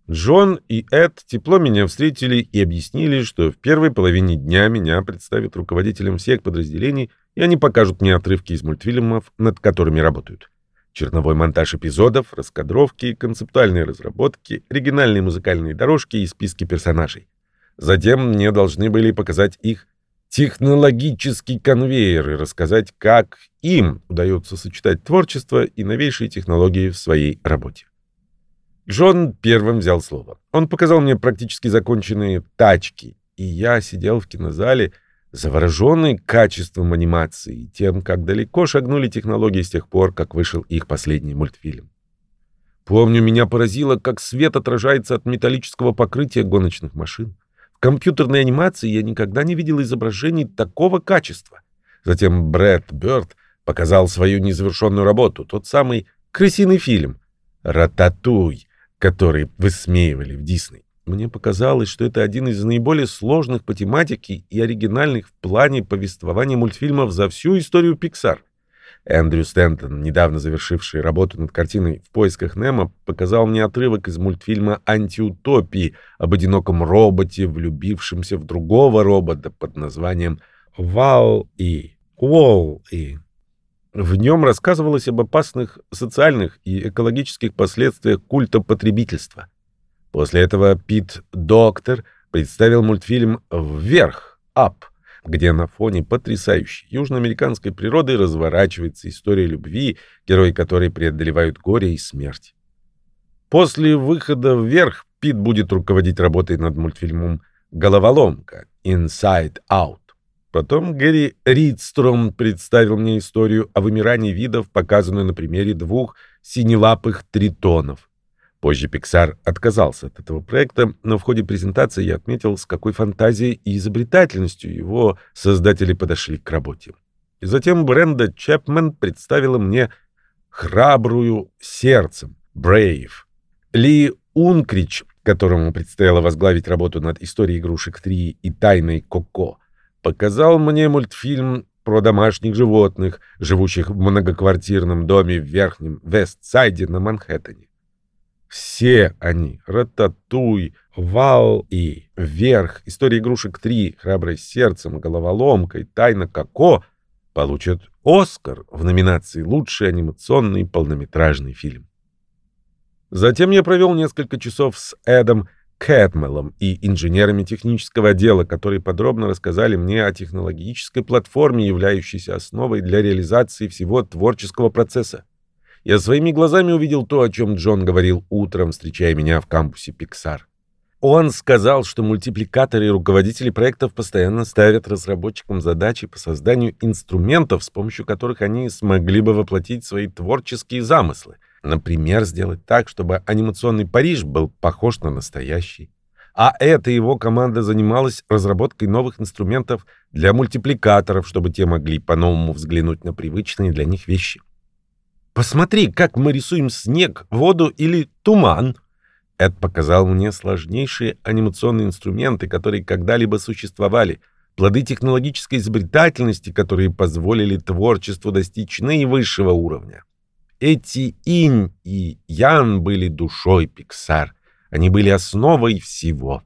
Джон и Эд тепло меня встретили и объяснили, что в первой половине дня меня представят руководителям всех подразделений, и они покажут мне отрывки из мультфильмов, над которыми работают. Черновой монтаж эпизодов, раскадровки, концептуальные разработки, оригинальные музыкальные дорожки и списки персонажей. Затем мне должны были показать их технологический конвейер и рассказать, как им удается сочетать творчество и новейшие технологии в своей работе. Джон первым взял слово. Он показал мне практически законченные тачки, и я сидел в кинозале, завороженный качеством анимации и тем, как далеко шагнули технологии с тех пор, как вышел их последний мультфильм. Помню, меня поразило, как свет отражается от металлического покрытия гоночных машин компьютерной анимации я никогда не видел изображений такого качества. Затем Брэд Бёрд показал свою незавершенную работу, тот самый крысиный фильм «Рататуй», который высмеивали в Дисней. Мне показалось, что это один из наиболее сложных по тематике и оригинальных в плане повествования мультфильмов за всю историю Pixar. Эндрю Стэнтон, недавно завершивший работу над картиной «В поисках Немо», показал мне отрывок из мультфильма «Антиутопии» об одиноком роботе, влюбившемся в другого робота под названием «Вау-И». «Уолл-И». В нем рассказывалось об опасных социальных и экологических последствиях культа потребительства. После этого Пит Доктор представил мультфильм «Вверх», «Ап», где на фоне потрясающей южноамериканской природы разворачивается история любви, герои которой преодолевают горе и смерть. После выхода вверх Пит будет руководить работой над мультфильмом «Головоломка» Inside Out. Потом Гэри Ридстром представил мне историю о вымирании видов, показанную на примере двух синелапых тритонов. Позже Pixar отказался от этого проекта, но в ходе презентации я отметил, с какой фантазией и изобретательностью его создатели подошли к работе. И затем Бренда Чепмен представила мне храбрую сердцем, Brave. Ли Ункрич, которому предстояло возглавить работу над историей игрушек 3 и тайной Коко, показал мне мультфильм про домашних животных, живущих в многоквартирном доме в Верхнем Вестсайде на Манхэттене. Все они — Рататуй, Вал и Вверх, История игрушек 3, Храбрость сердцем, Головоломка и Тайна Коко — получат Оскар в номинации «Лучший анимационный полнометражный фильм». Затем я провел несколько часов с Эдом Кэтмелом и инженерами технического отдела, которые подробно рассказали мне о технологической платформе, являющейся основой для реализации всего творческого процесса. Я своими глазами увидел то, о чем Джон говорил утром, встречая меня в кампусе Pixar. Он сказал, что мультипликаторы и руководители проектов постоянно ставят разработчикам задачи по созданию инструментов, с помощью которых они смогли бы воплотить свои творческие замыслы. Например, сделать так, чтобы анимационный Париж был похож на настоящий. А эта его команда занималась разработкой новых инструментов для мультипликаторов, чтобы те могли по-новому взглянуть на привычные для них вещи. Посмотри, как мы рисуем снег, воду или туман. Эд показал мне сложнейшие анимационные инструменты, которые когда-либо существовали, плоды технологической изобретательности, которые позволили творчеству достичь наивысшего уровня. Эти инь и ян были душой Пиксар. Они были основой всего.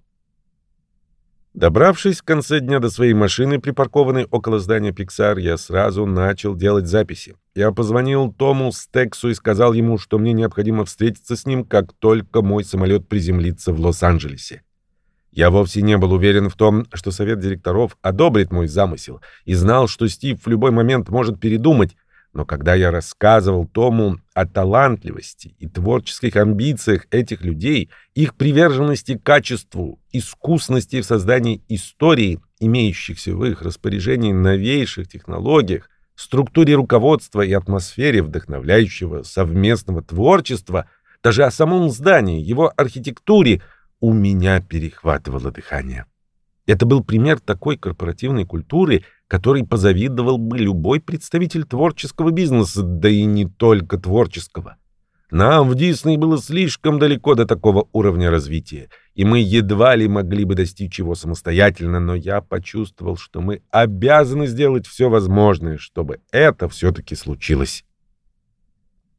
Добравшись в конце дня до своей машины, припаркованной около здания Pixar, я сразу начал делать записи. Я позвонил Тому Стексу и сказал ему, что мне необходимо встретиться с ним, как только мой самолет приземлится в Лос-Анджелесе. Я вовсе не был уверен в том, что совет директоров одобрит мой замысел, и знал, что Стив в любой момент может передумать, но когда я рассказывал Тому о талантливости и творческих амбициях этих людей, их приверженности к качеству, искусности в создании истории, имеющихся в их распоряжении новейших технологиях, структуре руководства и атмосфере вдохновляющего совместного творчества, даже о самом здании, его архитектуре, у меня перехватывало дыхание. Это был пример такой корпоративной культуры, который позавидовал бы любой представитель творческого бизнеса, да и не только творческого. Нам в Дисней было слишком далеко до такого уровня развития, и мы едва ли могли бы достичь его самостоятельно, но я почувствовал, что мы обязаны сделать все возможное, чтобы это все-таки случилось.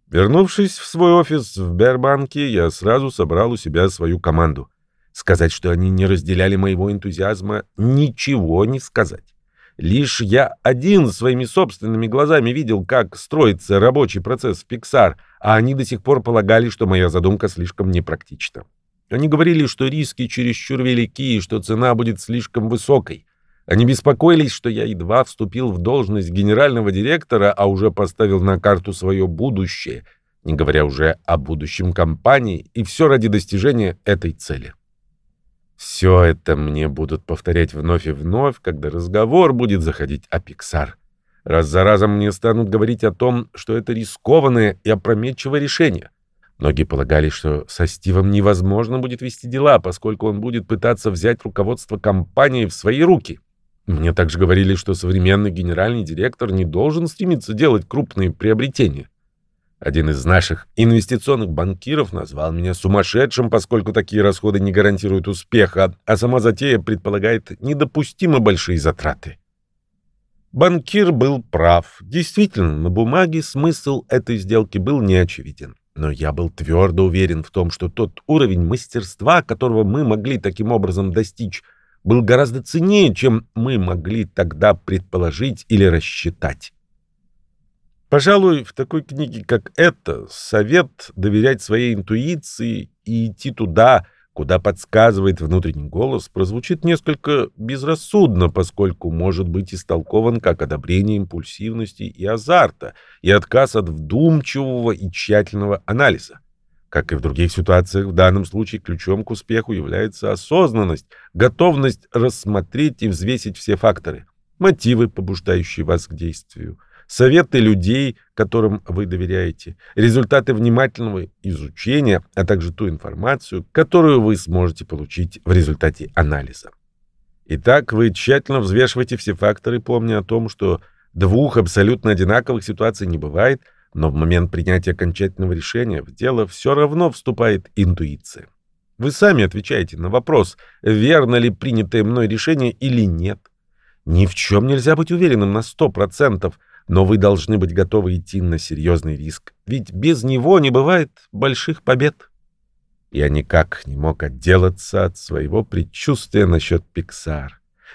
Вернувшись в свой офис в Бербанке, я сразу собрал у себя свою команду — Сказать, что они не разделяли моего энтузиазма, ничего не сказать. Лишь я один своими собственными глазами видел, как строится рабочий процесс в Pixar, а они до сих пор полагали, что моя задумка слишком непрактична. Они говорили, что риски чересчур велики и что цена будет слишком высокой. Они беспокоились, что я едва вступил в должность генерального директора, а уже поставил на карту свое будущее, не говоря уже о будущем компании, и все ради достижения этой цели. Все это мне будут повторять вновь и вновь, когда разговор будет заходить о Pixar. Раз за разом мне станут говорить о том, что это рискованное и опрометчивое решение. Многие полагали, что со Стивом невозможно будет вести дела, поскольку он будет пытаться взять руководство компании в свои руки. Мне также говорили, что современный генеральный директор не должен стремиться делать крупные приобретения. Один из наших инвестиционных банкиров назвал меня сумасшедшим, поскольку такие расходы не гарантируют успеха, а сама затея предполагает недопустимо большие затраты. Банкир был прав. Действительно, на бумаге смысл этой сделки был неочевиден. Но я был твердо уверен в том, что тот уровень мастерства, которого мы могли таким образом достичь, был гораздо ценнее, чем мы могли тогда предположить или рассчитать. Пожалуй, в такой книге, как эта, совет доверять своей интуиции и идти туда, куда подсказывает внутренний голос, прозвучит несколько безрассудно, поскольку может быть истолкован как одобрение импульсивности и азарта и отказ от вдумчивого и тщательного анализа. Как и в других ситуациях, в данном случае ключом к успеху является осознанность, готовность рассмотреть и взвесить все факторы, мотивы, побуждающие вас к действию, советы людей, которым вы доверяете, результаты внимательного изучения, а также ту информацию, которую вы сможете получить в результате анализа. Итак, вы тщательно взвешиваете все факторы, помня о том, что двух абсолютно одинаковых ситуаций не бывает, но в момент принятия окончательного решения в дело все равно вступает интуиция. Вы сами отвечаете на вопрос, верно ли принятое мной решение или нет. Ни в чем нельзя быть уверенным на сто процентов, но вы должны быть готовы идти на серьезный риск, ведь без него не бывает больших побед. Я никак не мог отделаться от своего предчувствия насчет Pixar.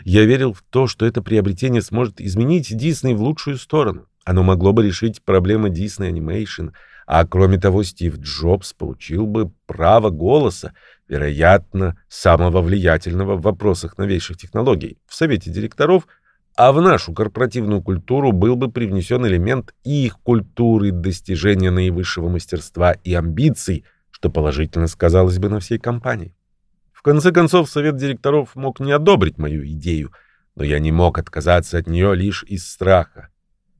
Я верил в то, что это приобретение сможет изменить Дисней в лучшую сторону. Оно могло бы решить проблемы Disney Animation, а кроме того, Стив Джобс получил бы право голоса, вероятно, самого влиятельного в вопросах новейших технологий, в совете директоров – а в нашу корпоративную культуру был бы привнесен элемент их культуры достижения наивысшего мастерства и амбиций, что положительно сказалось бы на всей компании. В конце концов, совет директоров мог не одобрить мою идею, но я не мог отказаться от нее лишь из страха.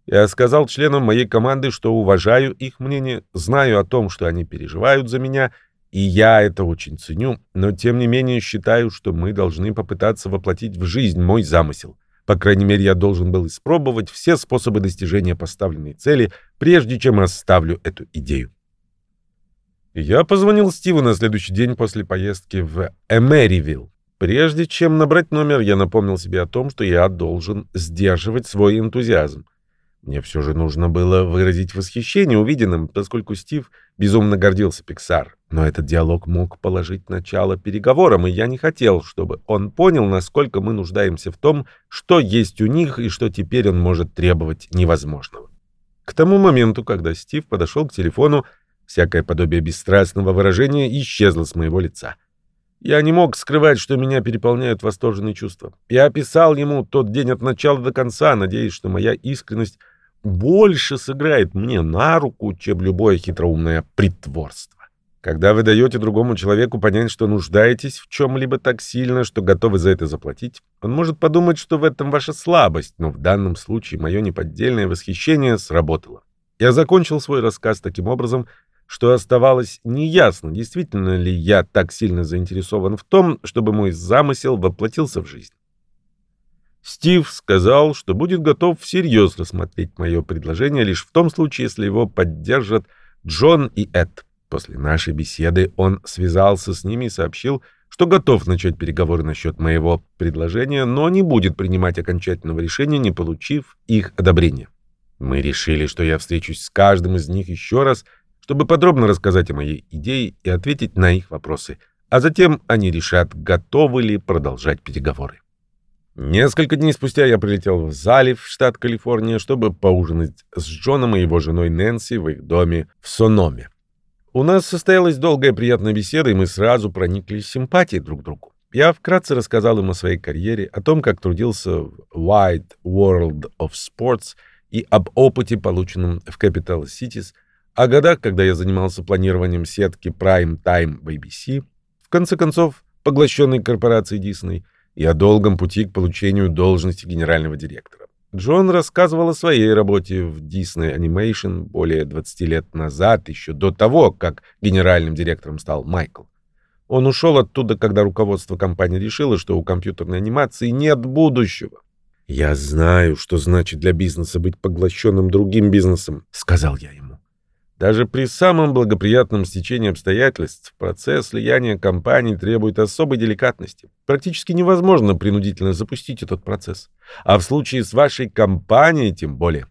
Я сказал членам моей команды, что уважаю их мнение, знаю о том, что они переживают за меня, и я это очень ценю, но тем не менее считаю, что мы должны попытаться воплотить в жизнь мой замысел. По крайней мере, я должен был испробовать все способы достижения поставленной цели, прежде чем оставлю эту идею. Я позвонил Стиву на следующий день после поездки в Эмеривилл. Прежде чем набрать номер, я напомнил себе о том, что я должен сдерживать свой энтузиазм. Мне все же нужно было выразить восхищение увиденным, поскольку Стив безумно гордился Pixar. Но этот диалог мог положить начало переговорам, и я не хотел, чтобы он понял, насколько мы нуждаемся в том, что есть у них и что теперь он может требовать невозможного. К тому моменту, когда Стив подошел к телефону, всякое подобие бесстрастного выражения исчезло с моего лица. Я не мог скрывать, что меня переполняют восторженные чувства. Я описал ему тот день от начала до конца, надеясь, что моя искренность больше сыграет мне на руку, чем любое хитроумное притворство. Когда вы даете другому человеку понять, что нуждаетесь в чем-либо так сильно, что готовы за это заплатить, он может подумать, что в этом ваша слабость, но в данном случае мое неподдельное восхищение сработало. Я закончил свой рассказ таким образом, что оставалось неясно, действительно ли я так сильно заинтересован в том, чтобы мой замысел воплотился в жизнь. Стив сказал, что будет готов всерьез рассмотреть мое предложение лишь в том случае, если его поддержат Джон и Эд. После нашей беседы он связался с ними и сообщил, что готов начать переговоры насчет моего предложения, но не будет принимать окончательного решения, не получив их одобрения. Мы решили, что я встречусь с каждым из них еще раз, чтобы подробно рассказать о моей идее и ответить на их вопросы, а затем они решат, готовы ли продолжать переговоры. Несколько дней спустя я прилетел в залив, штат Калифорния, чтобы поужинать с Джоном и его женой Нэнси в их доме в Сономе. У нас состоялась долгая приятная беседа, и мы сразу прониклись симпатией друг к другу. Я вкратце рассказал им о своей карьере, о том, как трудился в Wide World of Sports и об опыте, полученном в Capital Cities, о годах, когда я занимался планированием сетки Prime Time в ABC, в конце концов, поглощенной корпорацией Disney, и о долгом пути к получению должности генерального директора. Джон рассказывал о своей работе в Disney Animation более 20 лет назад, еще до того, как генеральным директором стал Майкл. Он ушел оттуда, когда руководство компании решило, что у компьютерной анимации нет будущего. «Я знаю, что значит для бизнеса быть поглощенным другим бизнесом», — сказал я ему. Даже при самом благоприятном стечении обстоятельств процесс слияния компаний требует особой деликатности. Практически невозможно принудительно запустить этот процесс. А в случае с вашей компанией тем более.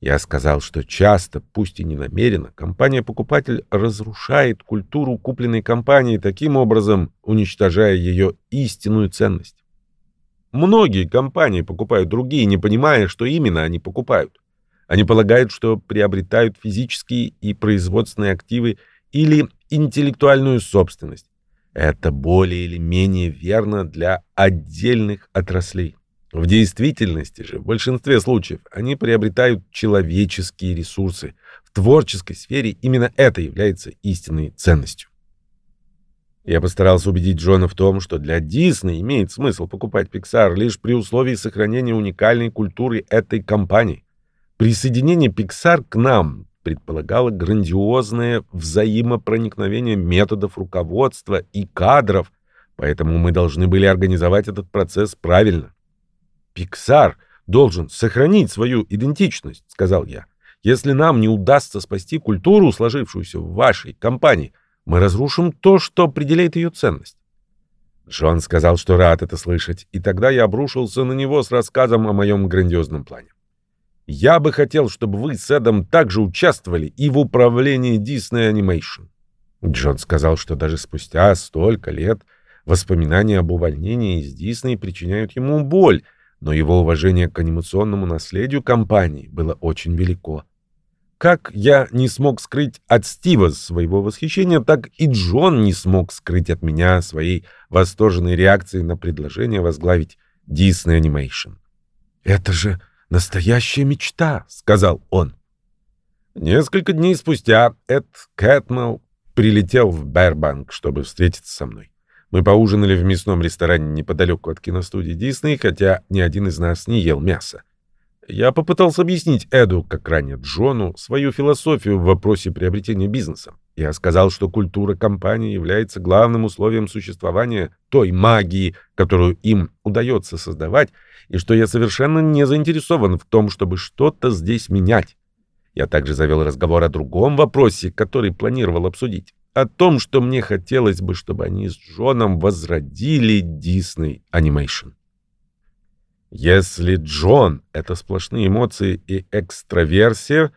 Я сказал, что часто, пусть и не намеренно, компания-покупатель разрушает культуру купленной компании, таким образом уничтожая ее истинную ценность. Многие компании покупают другие, не понимая, что именно они покупают. Они полагают, что приобретают физические и производственные активы или интеллектуальную собственность. Это более или менее верно для отдельных отраслей. В действительности же, в большинстве случаев, они приобретают человеческие ресурсы. В творческой сфере именно это является истинной ценностью. Я постарался убедить Джона в том, что для Дисней имеет смысл покупать Pixar лишь при условии сохранения уникальной культуры этой компании. Присоединение Pixar к нам предполагало грандиозное взаимопроникновение методов руководства и кадров, поэтому мы должны были организовать этот процесс правильно. Pixar должен сохранить свою идентичность, сказал я. Если нам не удастся спасти культуру, сложившуюся в вашей компании, мы разрушим то, что определяет ее ценность. Джон сказал, что рад это слышать, и тогда я обрушился на него с рассказом о моем грандиозном плане. Я бы хотел, чтобы вы с Эдом также участвовали и в управлении Disney Animation. Джон сказал, что даже спустя столько лет воспоминания об увольнении из Disney причиняют ему боль, но его уважение к анимационному наследию компании было очень велико. Как я не смог скрыть от Стива своего восхищения, так и Джон не смог скрыть от меня своей восторженной реакции на предложение возглавить Disney Animation. «Это же «Настоящая мечта», — сказал он. Несколько дней спустя Эд Кэтмелл прилетел в Бербанк, чтобы встретиться со мной. Мы поужинали в мясном ресторане неподалеку от киностудии Дисней, хотя ни один из нас не ел мясо. Я попытался объяснить Эду, как ранее Джону, свою философию в вопросе приобретения бизнеса. Я сказал, что культура компании является главным условием существования той магии, которую им удается создавать, и что я совершенно не заинтересован в том, чтобы что-то здесь менять. Я также завел разговор о другом вопросе, который планировал обсудить. О том, что мне хотелось бы, чтобы они с Джоном возродили Disney Animation. Если Джон — это сплошные эмоции и экстраверсия,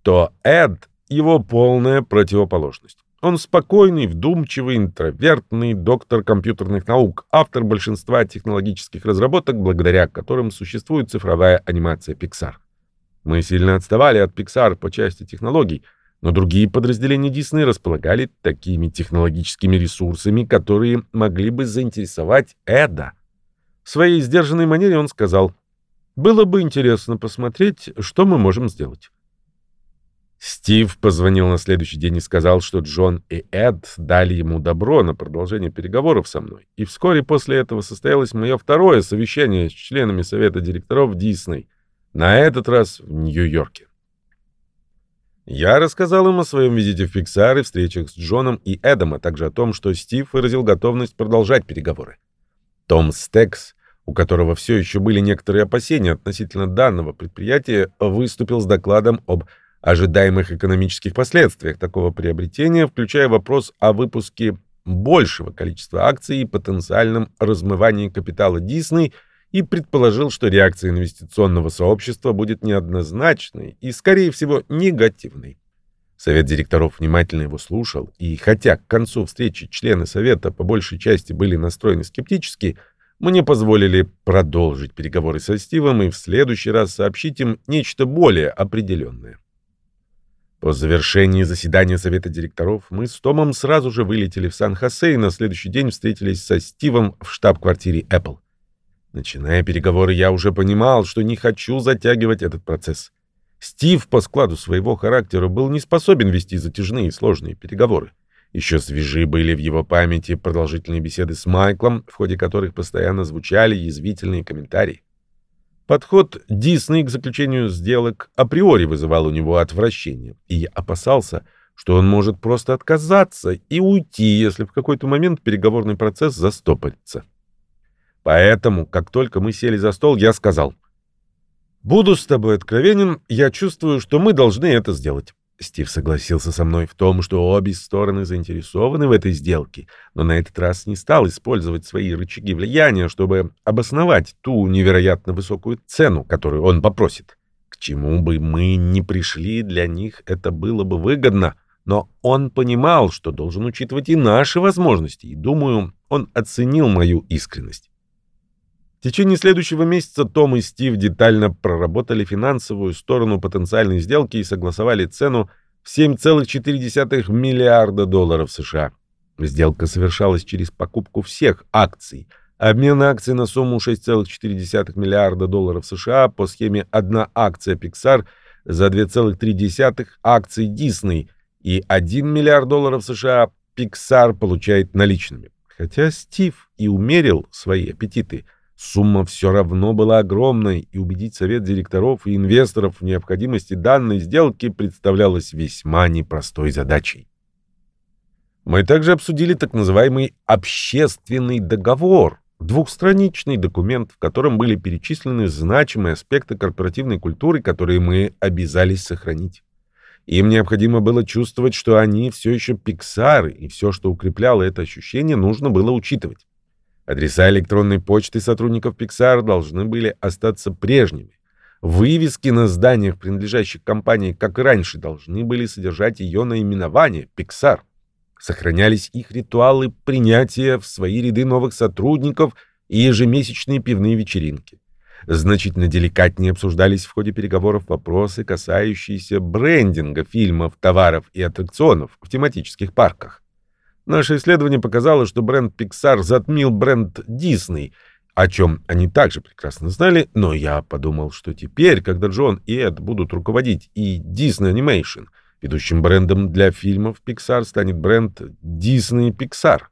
то Эд — его полная противоположность. Он спокойный, вдумчивый, интровертный доктор компьютерных наук, автор большинства технологических разработок, благодаря которым существует цифровая анимация Pixar. Мы сильно отставали от Pixar по части технологий, но другие подразделения Disney располагали такими технологическими ресурсами, которые могли бы заинтересовать Эда. В своей сдержанной манере он сказал, «Было бы интересно посмотреть, что мы можем сделать». Стив позвонил на следующий день и сказал, что Джон и Эд дали ему добро на продолжение переговоров со мной. И вскоре после этого состоялось мое второе совещание с членами совета директоров Дисней, на этот раз в Нью-Йорке. Я рассказал им о своем визите в Pixar и встречах с Джоном и Эдом, а также о том, что Стив выразил готовность продолжать переговоры. Том Стекс, у которого все еще были некоторые опасения относительно данного предприятия, выступил с докладом об ожидаемых экономических последствиях такого приобретения, включая вопрос о выпуске большего количества акций и потенциальном размывании капитала Disney и предположил, что реакция инвестиционного сообщества будет неоднозначной и, скорее всего, негативной. Совет директоров внимательно его слушал, и хотя к концу встречи члены совета по большей части были настроены скептически, мне позволили продолжить переговоры со Стивом и в следующий раз сообщить им нечто более определенное. По завершении заседания совета директоров мы с Томом сразу же вылетели в Сан-Хосе и на следующий день встретились со Стивом в штаб-квартире Apple. Начиная переговоры, я уже понимал, что не хочу затягивать этот процесс. Стив по складу своего характера был не способен вести затяжные и сложные переговоры. Еще свежи были в его памяти продолжительные беседы с Майклом, в ходе которых постоянно звучали язвительные комментарии. Подход Дисней к заключению сделок априори вызывал у него отвращение, и я опасался, что он может просто отказаться и уйти, если в какой-то момент переговорный процесс застопорится. Поэтому, как только мы сели за стол, я сказал, «Буду с тобой откровенен, я чувствую, что мы должны это сделать. Стив согласился со мной в том, что обе стороны заинтересованы в этой сделке, но на этот раз не стал использовать свои рычаги влияния, чтобы обосновать ту невероятно высокую цену, которую он попросит. К чему бы мы ни пришли, для них это было бы выгодно, но он понимал, что должен учитывать и наши возможности, и, думаю, он оценил мою искренность. В течение следующего месяца Том и Стив детально проработали финансовую сторону потенциальной сделки и согласовали цену в 7,4 миллиарда долларов США. Сделка совершалась через покупку всех акций. Обмен акций на сумму 6,4 миллиарда долларов США по схеме «одна акция Pixar» за 2,3 акций Disney и 1 миллиард долларов США Pixar получает наличными. Хотя Стив и умерил свои аппетиты – Сумма все равно была огромной, и убедить совет директоров и инвесторов в необходимости данной сделки представлялось весьма непростой задачей. Мы также обсудили так называемый «общественный договор», двухстраничный документ, в котором были перечислены значимые аспекты корпоративной культуры, которые мы обязались сохранить. Им необходимо было чувствовать, что они все еще Pixar, и все, что укрепляло это ощущение, нужно было учитывать. Адреса электронной почты сотрудников Pixar должны были остаться прежними. Вывески на зданиях, принадлежащих компании, как и раньше, должны были содержать ее наименование Pixar. Сохранялись их ритуалы принятия в свои ряды новых сотрудников и ежемесячные пивные вечеринки. Значительно деликатнее обсуждались в ходе переговоров вопросы, касающиеся брендинга фильмов, товаров и аттракционов в тематических парках. Наше исследование показало, что бренд Pixar затмил бренд Disney, о чем они также прекрасно знали, но я подумал, что теперь, когда Джон и Эд будут руководить и Disney Animation, ведущим брендом для фильмов Pixar станет бренд Disney Pixar.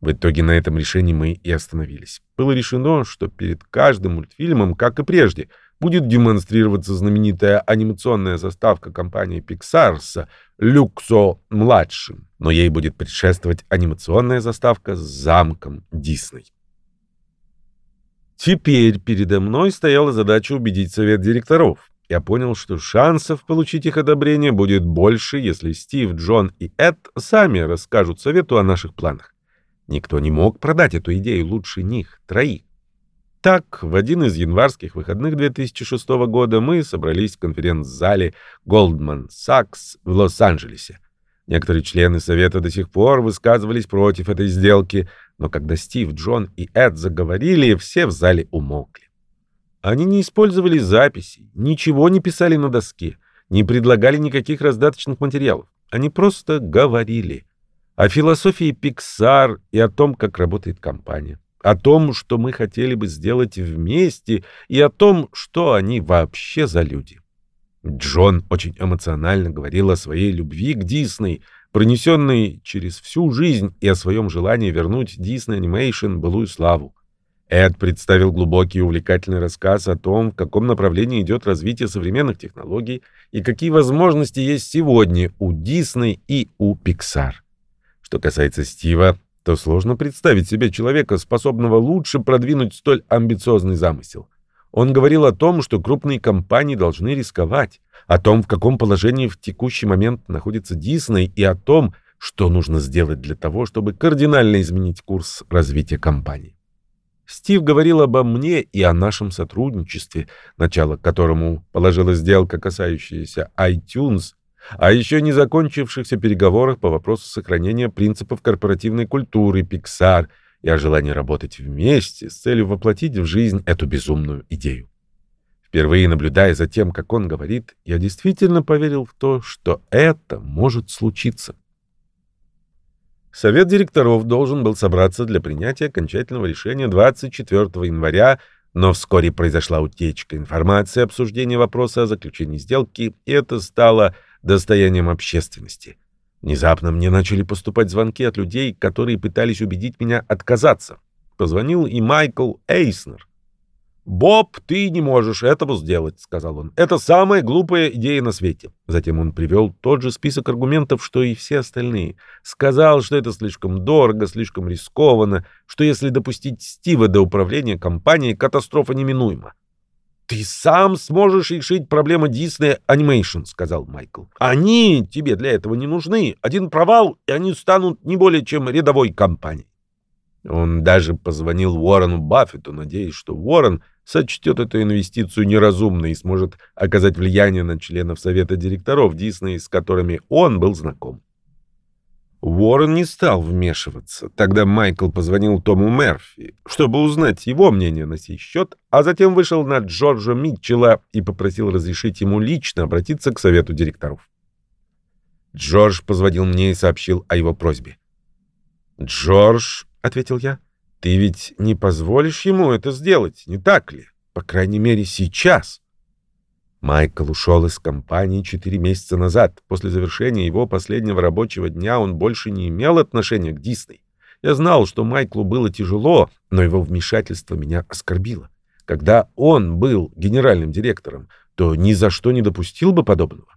В итоге на этом решении мы и остановились. Было решено, что перед каждым мультфильмом, как и прежде, будет демонстрироваться знаменитая анимационная заставка компании Pixar с Люксо-младшим, но ей будет предшествовать анимационная заставка с замком Дисней. Теперь передо мной стояла задача убедить совет директоров. Я понял, что шансов получить их одобрение будет больше, если Стив, Джон и Эд сами расскажут совету о наших планах. Никто не мог продать эту идею лучше них, троих. Так, в один из январских выходных 2006 года мы собрались в конференц-зале Goldman Sachs в Лос-Анджелесе. Некоторые члены совета до сих пор высказывались против этой сделки, но когда Стив, Джон и Эд заговорили, все в зале умолкли. Они не использовали записи, ничего не писали на доске, не предлагали никаких раздаточных материалов. Они просто говорили о философии Pixar и о том, как работает компания о том, что мы хотели бы сделать вместе, и о том, что они вообще за люди. Джон очень эмоционально говорил о своей любви к Дисней, пронесенной через всю жизнь, и о своем желании вернуть Disney Animation былую славу. Эд представил глубокий и увлекательный рассказ о том, в каком направлении идет развитие современных технологий и какие возможности есть сегодня у Disney и у Pixar. Что касается Стива, то сложно представить себе человека, способного лучше продвинуть столь амбициозный замысел. Он говорил о том, что крупные компании должны рисковать, о том, в каком положении в текущий момент находится Дисней, и о том, что нужно сделать для того, чтобы кардинально изменить курс развития компании. Стив говорил обо мне и о нашем сотрудничестве, начало которому положила сделка, касающаяся iTunes, о еще не закончившихся переговорах по вопросу сохранения принципов корпоративной культуры Pixar и о желании работать вместе с целью воплотить в жизнь эту безумную идею. Впервые наблюдая за тем, как он говорит, я действительно поверил в то, что это может случиться. Совет директоров должен был собраться для принятия окончательного решения 24 января, но вскоре произошла утечка информации, обсуждение вопроса о заключении сделки, и это стало достоянием общественности. Внезапно мне начали поступать звонки от людей, которые пытались убедить меня отказаться. Позвонил и Майкл Эйснер. «Боб, ты не можешь этого сделать», — сказал он. «Это самая глупая идея на свете». Затем он привел тот же список аргументов, что и все остальные. Сказал, что это слишком дорого, слишком рискованно, что если допустить Стива до управления компанией, катастрофа неминуема. «Ты сам сможешь решить проблему Disney Animation», — сказал Майкл. «Они тебе для этого не нужны. Один провал, и они станут не более чем рядовой компанией». Он даже позвонил Уоррену Баффету, надеясь, что Уоррен сочтет эту инвестицию неразумной и сможет оказать влияние на членов совета директоров Дисней, с которыми он был знаком. Уоррен не стал вмешиваться. Тогда Майкл позвонил Тому Мерфи, чтобы узнать его мнение на сей счет, а затем вышел на Джорджа Митчелла и попросил разрешить ему лично обратиться к совету директоров. Джордж позвонил мне и сообщил о его просьбе. «Джордж», — ответил я, — «ты ведь не позволишь ему это сделать, не так ли? По крайней мере, сейчас». Майкл ушел из компании четыре месяца назад. После завершения его последнего рабочего дня он больше не имел отношения к Дисней. Я знал, что Майклу было тяжело, но его вмешательство меня оскорбило. Когда он был генеральным директором, то ни за что не допустил бы подобного.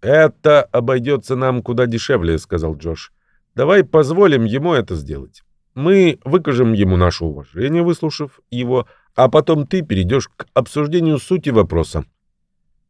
«Это обойдется нам куда дешевле», — сказал Джош. «Давай позволим ему это сделать. Мы выкажем ему наше уважение, выслушав его, а потом ты перейдешь к обсуждению сути вопроса.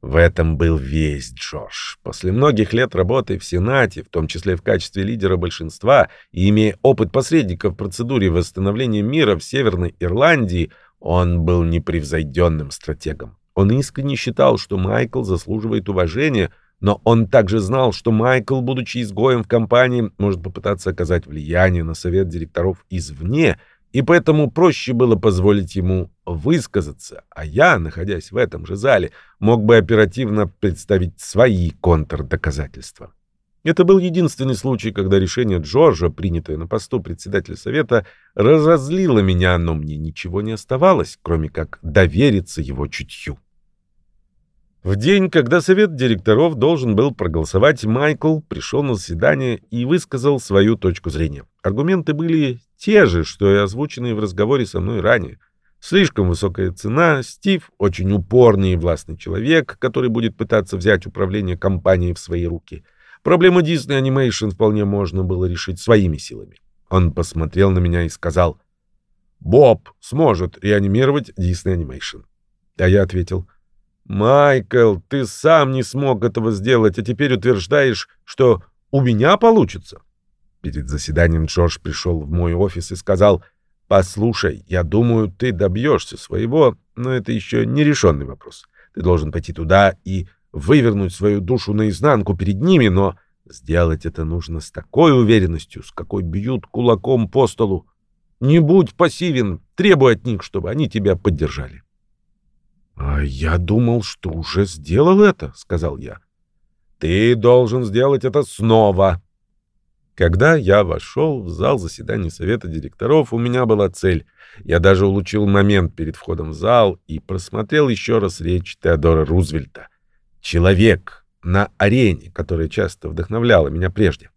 В этом был весь Джордж. После многих лет работы в Сенате, в том числе в качестве лидера большинства, и имея опыт посредника в процедуре восстановления мира в Северной Ирландии, он был непревзойденным стратегом. Он искренне считал, что Майкл заслуживает уважения, но он также знал, что Майкл, будучи изгоем в компании, может попытаться оказать влияние на совет директоров извне — и поэтому проще было позволить ему высказаться, а я, находясь в этом же зале, мог бы оперативно представить свои контрдоказательства. Это был единственный случай, когда решение Джорджа, принятое на посту председателя совета, разозлило меня, но мне ничего не оставалось, кроме как довериться его чутью. В день, когда совет директоров должен был проголосовать, Майкл пришел на заседание и высказал свою точку зрения. Аргументы были те же, что и озвученные в разговоре со мной ранее. Слишком высокая цена, Стив — очень упорный и властный человек, который будет пытаться взять управление компанией в свои руки. Проблему Disney Animation вполне можно было решить своими силами. Он посмотрел на меня и сказал, «Боб сможет реанимировать Disney Animation». А я ответил, «Майкл, ты сам не смог этого сделать, а теперь утверждаешь, что у меня получится». Перед заседанием Джордж пришел в мой офис и сказал, Послушай, я думаю, ты добьешься своего, но это еще не решенный вопрос. Ты должен пойти туда и вывернуть свою душу наизнанку перед ними, но сделать это нужно с такой уверенностью, с какой бьют кулаком по столу. Не будь пассивен, требуй от них, чтобы они тебя поддержали. — А я думал, что уже сделал это, — сказал я. — Ты должен сделать это снова, когда я вошел в зал заседаний совета директоров, у меня была цель. Я даже улучил момент перед входом в зал и просмотрел еще раз речь Теодора Рузвельта. Человек на арене, которая часто вдохновляла меня прежде.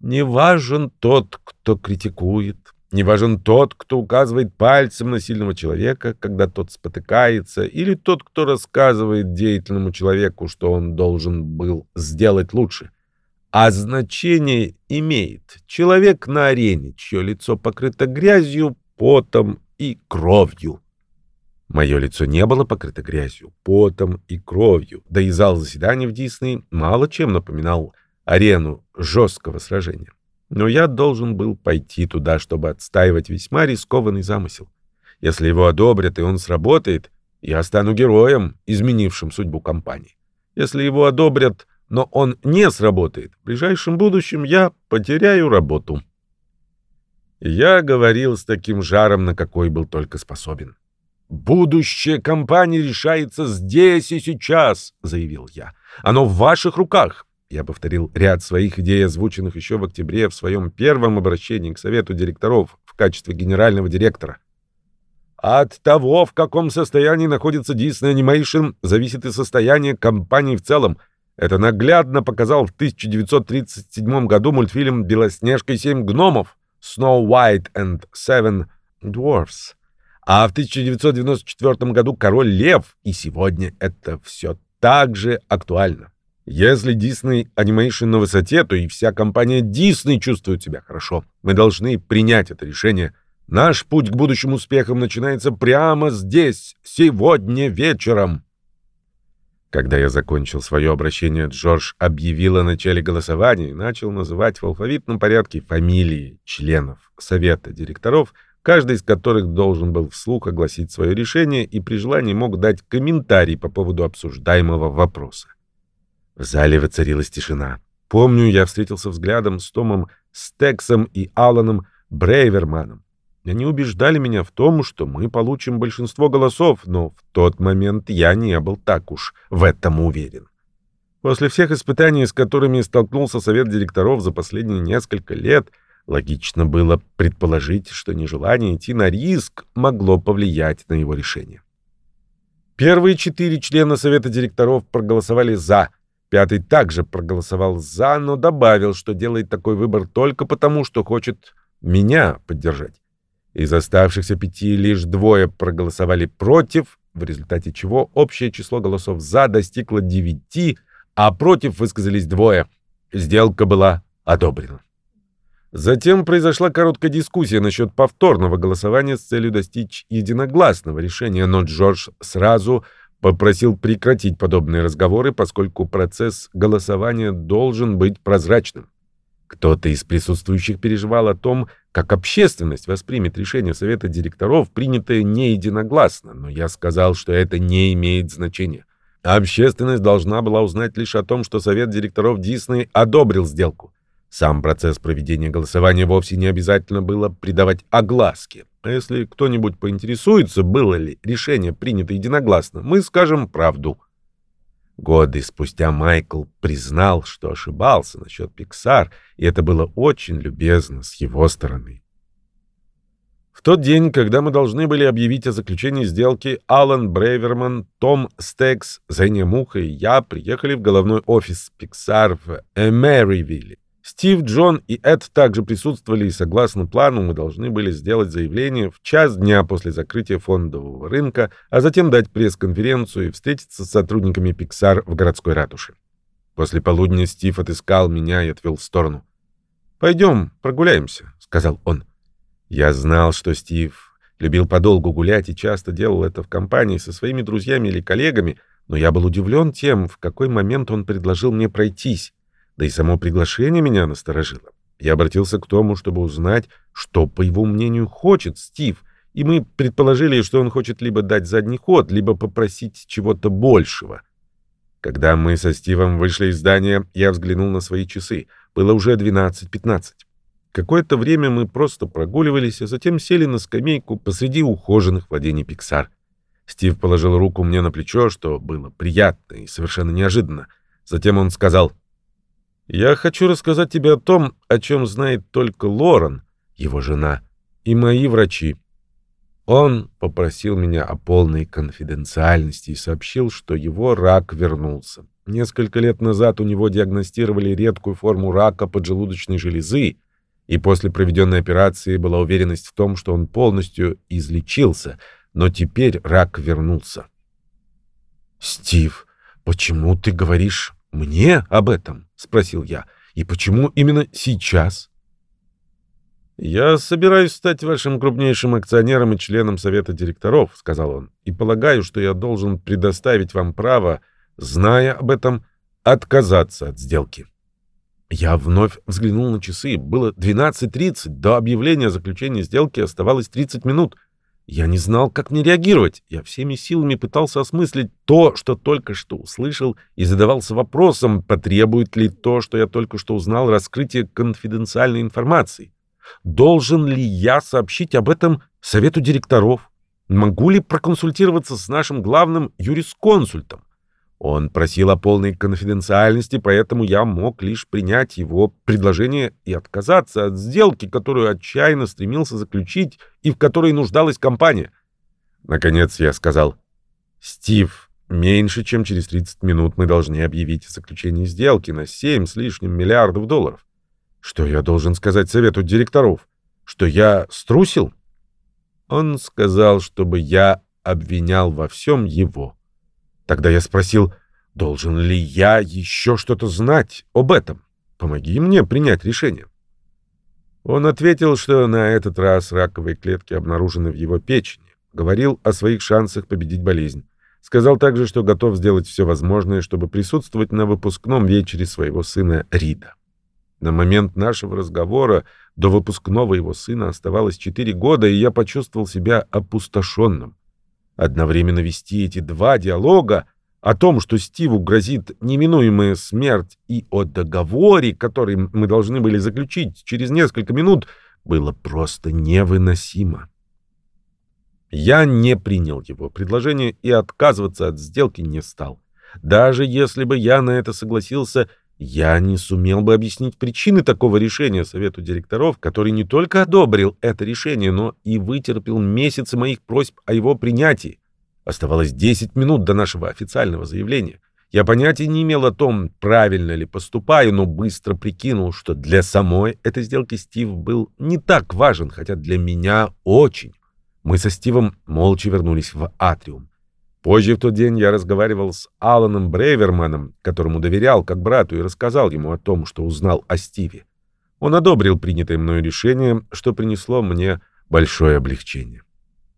Не важен тот, кто критикует, не важен тот, кто указывает пальцем на сильного человека, когда тот спотыкается, или тот, кто рассказывает деятельному человеку, что он должен был сделать лучше. А значение имеет человек на арене, чье лицо покрыто грязью, потом и кровью. Мое лицо не было покрыто грязью, потом и кровью, да и зал заседаний в Дисней мало чем напоминал арену жесткого сражения. Но я должен был пойти туда, чтобы отстаивать весьма рискованный замысел. Если его одобрят и он сработает, я стану героем, изменившим судьбу компании. Если его одобрят, но он не сработает, в ближайшем будущем я потеряю работу. Я говорил с таким жаром, на какой был только способен. «Будущее компании решается здесь и сейчас», — заявил я. «Оно в ваших руках». Я повторил ряд своих идей, озвученных еще в октябре в своем первом обращении к совету директоров в качестве генерального директора. От того, в каком состоянии находится Disney Animation, зависит и состояние компании в целом — это наглядно показал в 1937 году мультфильм «Белоснежка и семь гномов» «Snow White and Seven Dwarfs». А в 1994 году «Король лев», и сегодня это все так же актуально. Если Disney Animation на высоте, то и вся компания Disney чувствует себя хорошо. Мы должны принять это решение. Наш путь к будущим успехам начинается прямо здесь, сегодня вечером. Когда я закончил свое обращение, Джордж объявил о начале голосования и начал называть в алфавитном порядке фамилии членов совета директоров, каждый из которых должен был вслух огласить свое решение и при желании мог дать комментарий по поводу обсуждаемого вопроса. В зале воцарилась тишина. Помню, я встретился взглядом с Томом Стексом и Аланом Брейверманом. Они убеждали меня в том, что мы получим большинство голосов, но в тот момент я не был так уж в этом уверен. После всех испытаний, с которыми столкнулся совет директоров за последние несколько лет, логично было предположить, что нежелание идти на риск могло повлиять на его решение. Первые четыре члена совета директоров проголосовали «за», пятый также проголосовал «за», но добавил, что делает такой выбор только потому, что хочет меня поддержать. Из оставшихся пяти лишь двое проголосовали против, в результате чего общее число голосов «за» достигло девяти, а против высказались двое. Сделка была одобрена. Затем произошла короткая дискуссия насчет повторного голосования с целью достичь единогласного решения, но Джордж сразу попросил прекратить подобные разговоры, поскольку процесс голосования должен быть прозрачным. Кто-то из присутствующих переживал о том, как общественность воспримет решение совета директоров, принятое не единогласно, но я сказал, что это не имеет значения. Общественность должна была узнать лишь о том, что совет директоров Дисней одобрил сделку. Сам процесс проведения голосования вовсе не обязательно было придавать огласке. А если кто-нибудь поинтересуется, было ли решение принято единогласно, мы скажем правду. Годы спустя Майкл признал, что ошибался насчет Пиксар, и это было очень любезно с его стороны. В тот день, когда мы должны были объявить о заключении сделки, Алан Брейверман, Том Стекс, Зеня Муха и я приехали в головной офис Pixar в Эмеривилле. Стив, Джон и Эд также присутствовали, и согласно плану мы должны были сделать заявление в час дня после закрытия фондового рынка, а затем дать пресс-конференцию и встретиться с сотрудниками Pixar в городской ратуше. После полудня Стив отыскал меня и отвел в сторону. «Пойдем, прогуляемся», — сказал он. Я знал, что Стив любил подолгу гулять и часто делал это в компании со своими друзьями или коллегами, но я был удивлен тем, в какой момент он предложил мне пройтись. Да и само приглашение меня насторожило. Я обратился к Тому, чтобы узнать, что, по его мнению, хочет Стив, и мы предположили, что он хочет либо дать задний ход, либо попросить чего-то большего. Когда мы со Стивом вышли из здания, я взглянул на свои часы. Было уже 12.15. Какое-то время мы просто прогуливались, а затем сели на скамейку посреди ухоженных владений Пиксар. Стив положил руку мне на плечо, что было приятно и совершенно неожиданно. Затем он сказал, «Я хочу рассказать тебе о том, о чем знает только Лорен, его жена, и мои врачи. Он попросил меня о полной конфиденциальности и сообщил, что его рак вернулся. Несколько лет назад у него диагностировали редкую форму рака поджелудочной железы, и после проведенной операции была уверенность в том, что он полностью излечился, но теперь рак вернулся. «Стив, почему ты говоришь мне об этом?» — спросил я. «И почему именно сейчас?» «Я собираюсь стать вашим крупнейшим акционером и членом совета директоров», — сказал он, «и полагаю, что я должен предоставить вам право, зная об этом, отказаться от сделки». Я вновь взглянул на часы. Было 12.30. До объявления о заключении сделки оставалось 30 минут. Я не знал, как мне реагировать. Я всеми силами пытался осмыслить то, что только что услышал, и задавался вопросом, потребует ли то, что я только что узнал, раскрытие конфиденциальной информации. Должен ли я сообщить об этом совету директоров? Могу ли проконсультироваться с нашим главным юрисконсультом? Он просил о полной конфиденциальности, поэтому я мог лишь принять его предложение и отказаться от сделки, которую отчаянно стремился заключить и в которой нуждалась компания. Наконец я сказал, «Стив, меньше чем через 30 минут мы должны объявить о заключении сделки на 7 с лишним миллиардов долларов. Что я должен сказать совету директоров? Что я струсил?» Он сказал, чтобы я обвинял во всем его. Тогда я спросил, должен ли я еще что-то знать об этом? Помоги мне принять решение. Он ответил, что на этот раз раковые клетки обнаружены в его печени. Говорил о своих шансах победить болезнь. Сказал также, что готов сделать все возможное, чтобы присутствовать на выпускном вечере своего сына Рида. На момент нашего разговора до выпускного его сына оставалось четыре года, и я почувствовал себя опустошенным. Одновременно вести эти два диалога о том, что Стиву грозит неминуемая смерть, и о договоре, который мы должны были заключить через несколько минут, было просто невыносимо. Я не принял его предложение и отказываться от сделки не стал. Даже если бы я на это согласился, я не сумел бы объяснить причины такого решения совету директоров, который не только одобрил это решение, но и вытерпел месяцы моих просьб о его принятии. Оставалось 10 минут до нашего официального заявления. Я понятия не имел о том, правильно ли поступаю, но быстро прикинул, что для самой этой сделки Стив был не так важен, хотя для меня очень. Мы со Стивом молча вернулись в атриум. Позже в тот день я разговаривал с Аланом Брейверманом, которому доверял как брату, и рассказал ему о том, что узнал о Стиве. Он одобрил принятое мною решение, что принесло мне большое облегчение.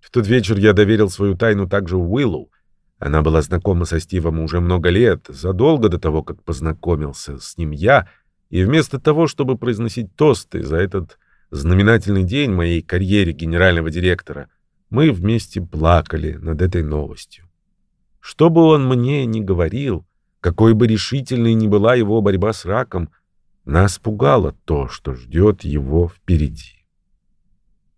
В тот вечер я доверил свою тайну также Уиллу. Она была знакома со Стивом уже много лет, задолго до того, как познакомился с ним я, и вместо того, чтобы произносить тосты за этот знаменательный день моей карьере генерального директора, мы вместе плакали над этой новостью. Что бы он мне ни говорил, какой бы решительной ни была его борьба с раком, нас пугало то, что ждет его впереди.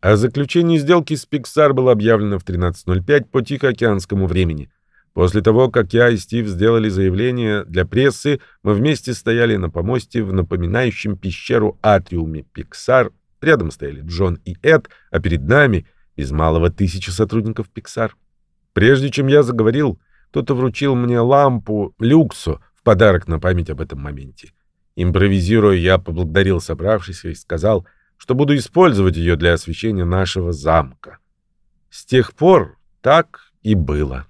О заключении сделки с Pixar было объявлено в 13.05 по Тихоокеанскому времени. После того, как я и Стив сделали заявление для прессы, мы вместе стояли на помосте в напоминающем пещеру атриуме Pixar. Рядом стояли Джон и Эд, а перед нами из малого тысячи сотрудников Pixar. Прежде чем я заговорил, кто-то вручил мне лампу люксо в подарок на память об этом моменте. Импровизируя, я поблагодарил собравшихся и сказал, что буду использовать ее для освещения нашего замка. С тех пор так и было.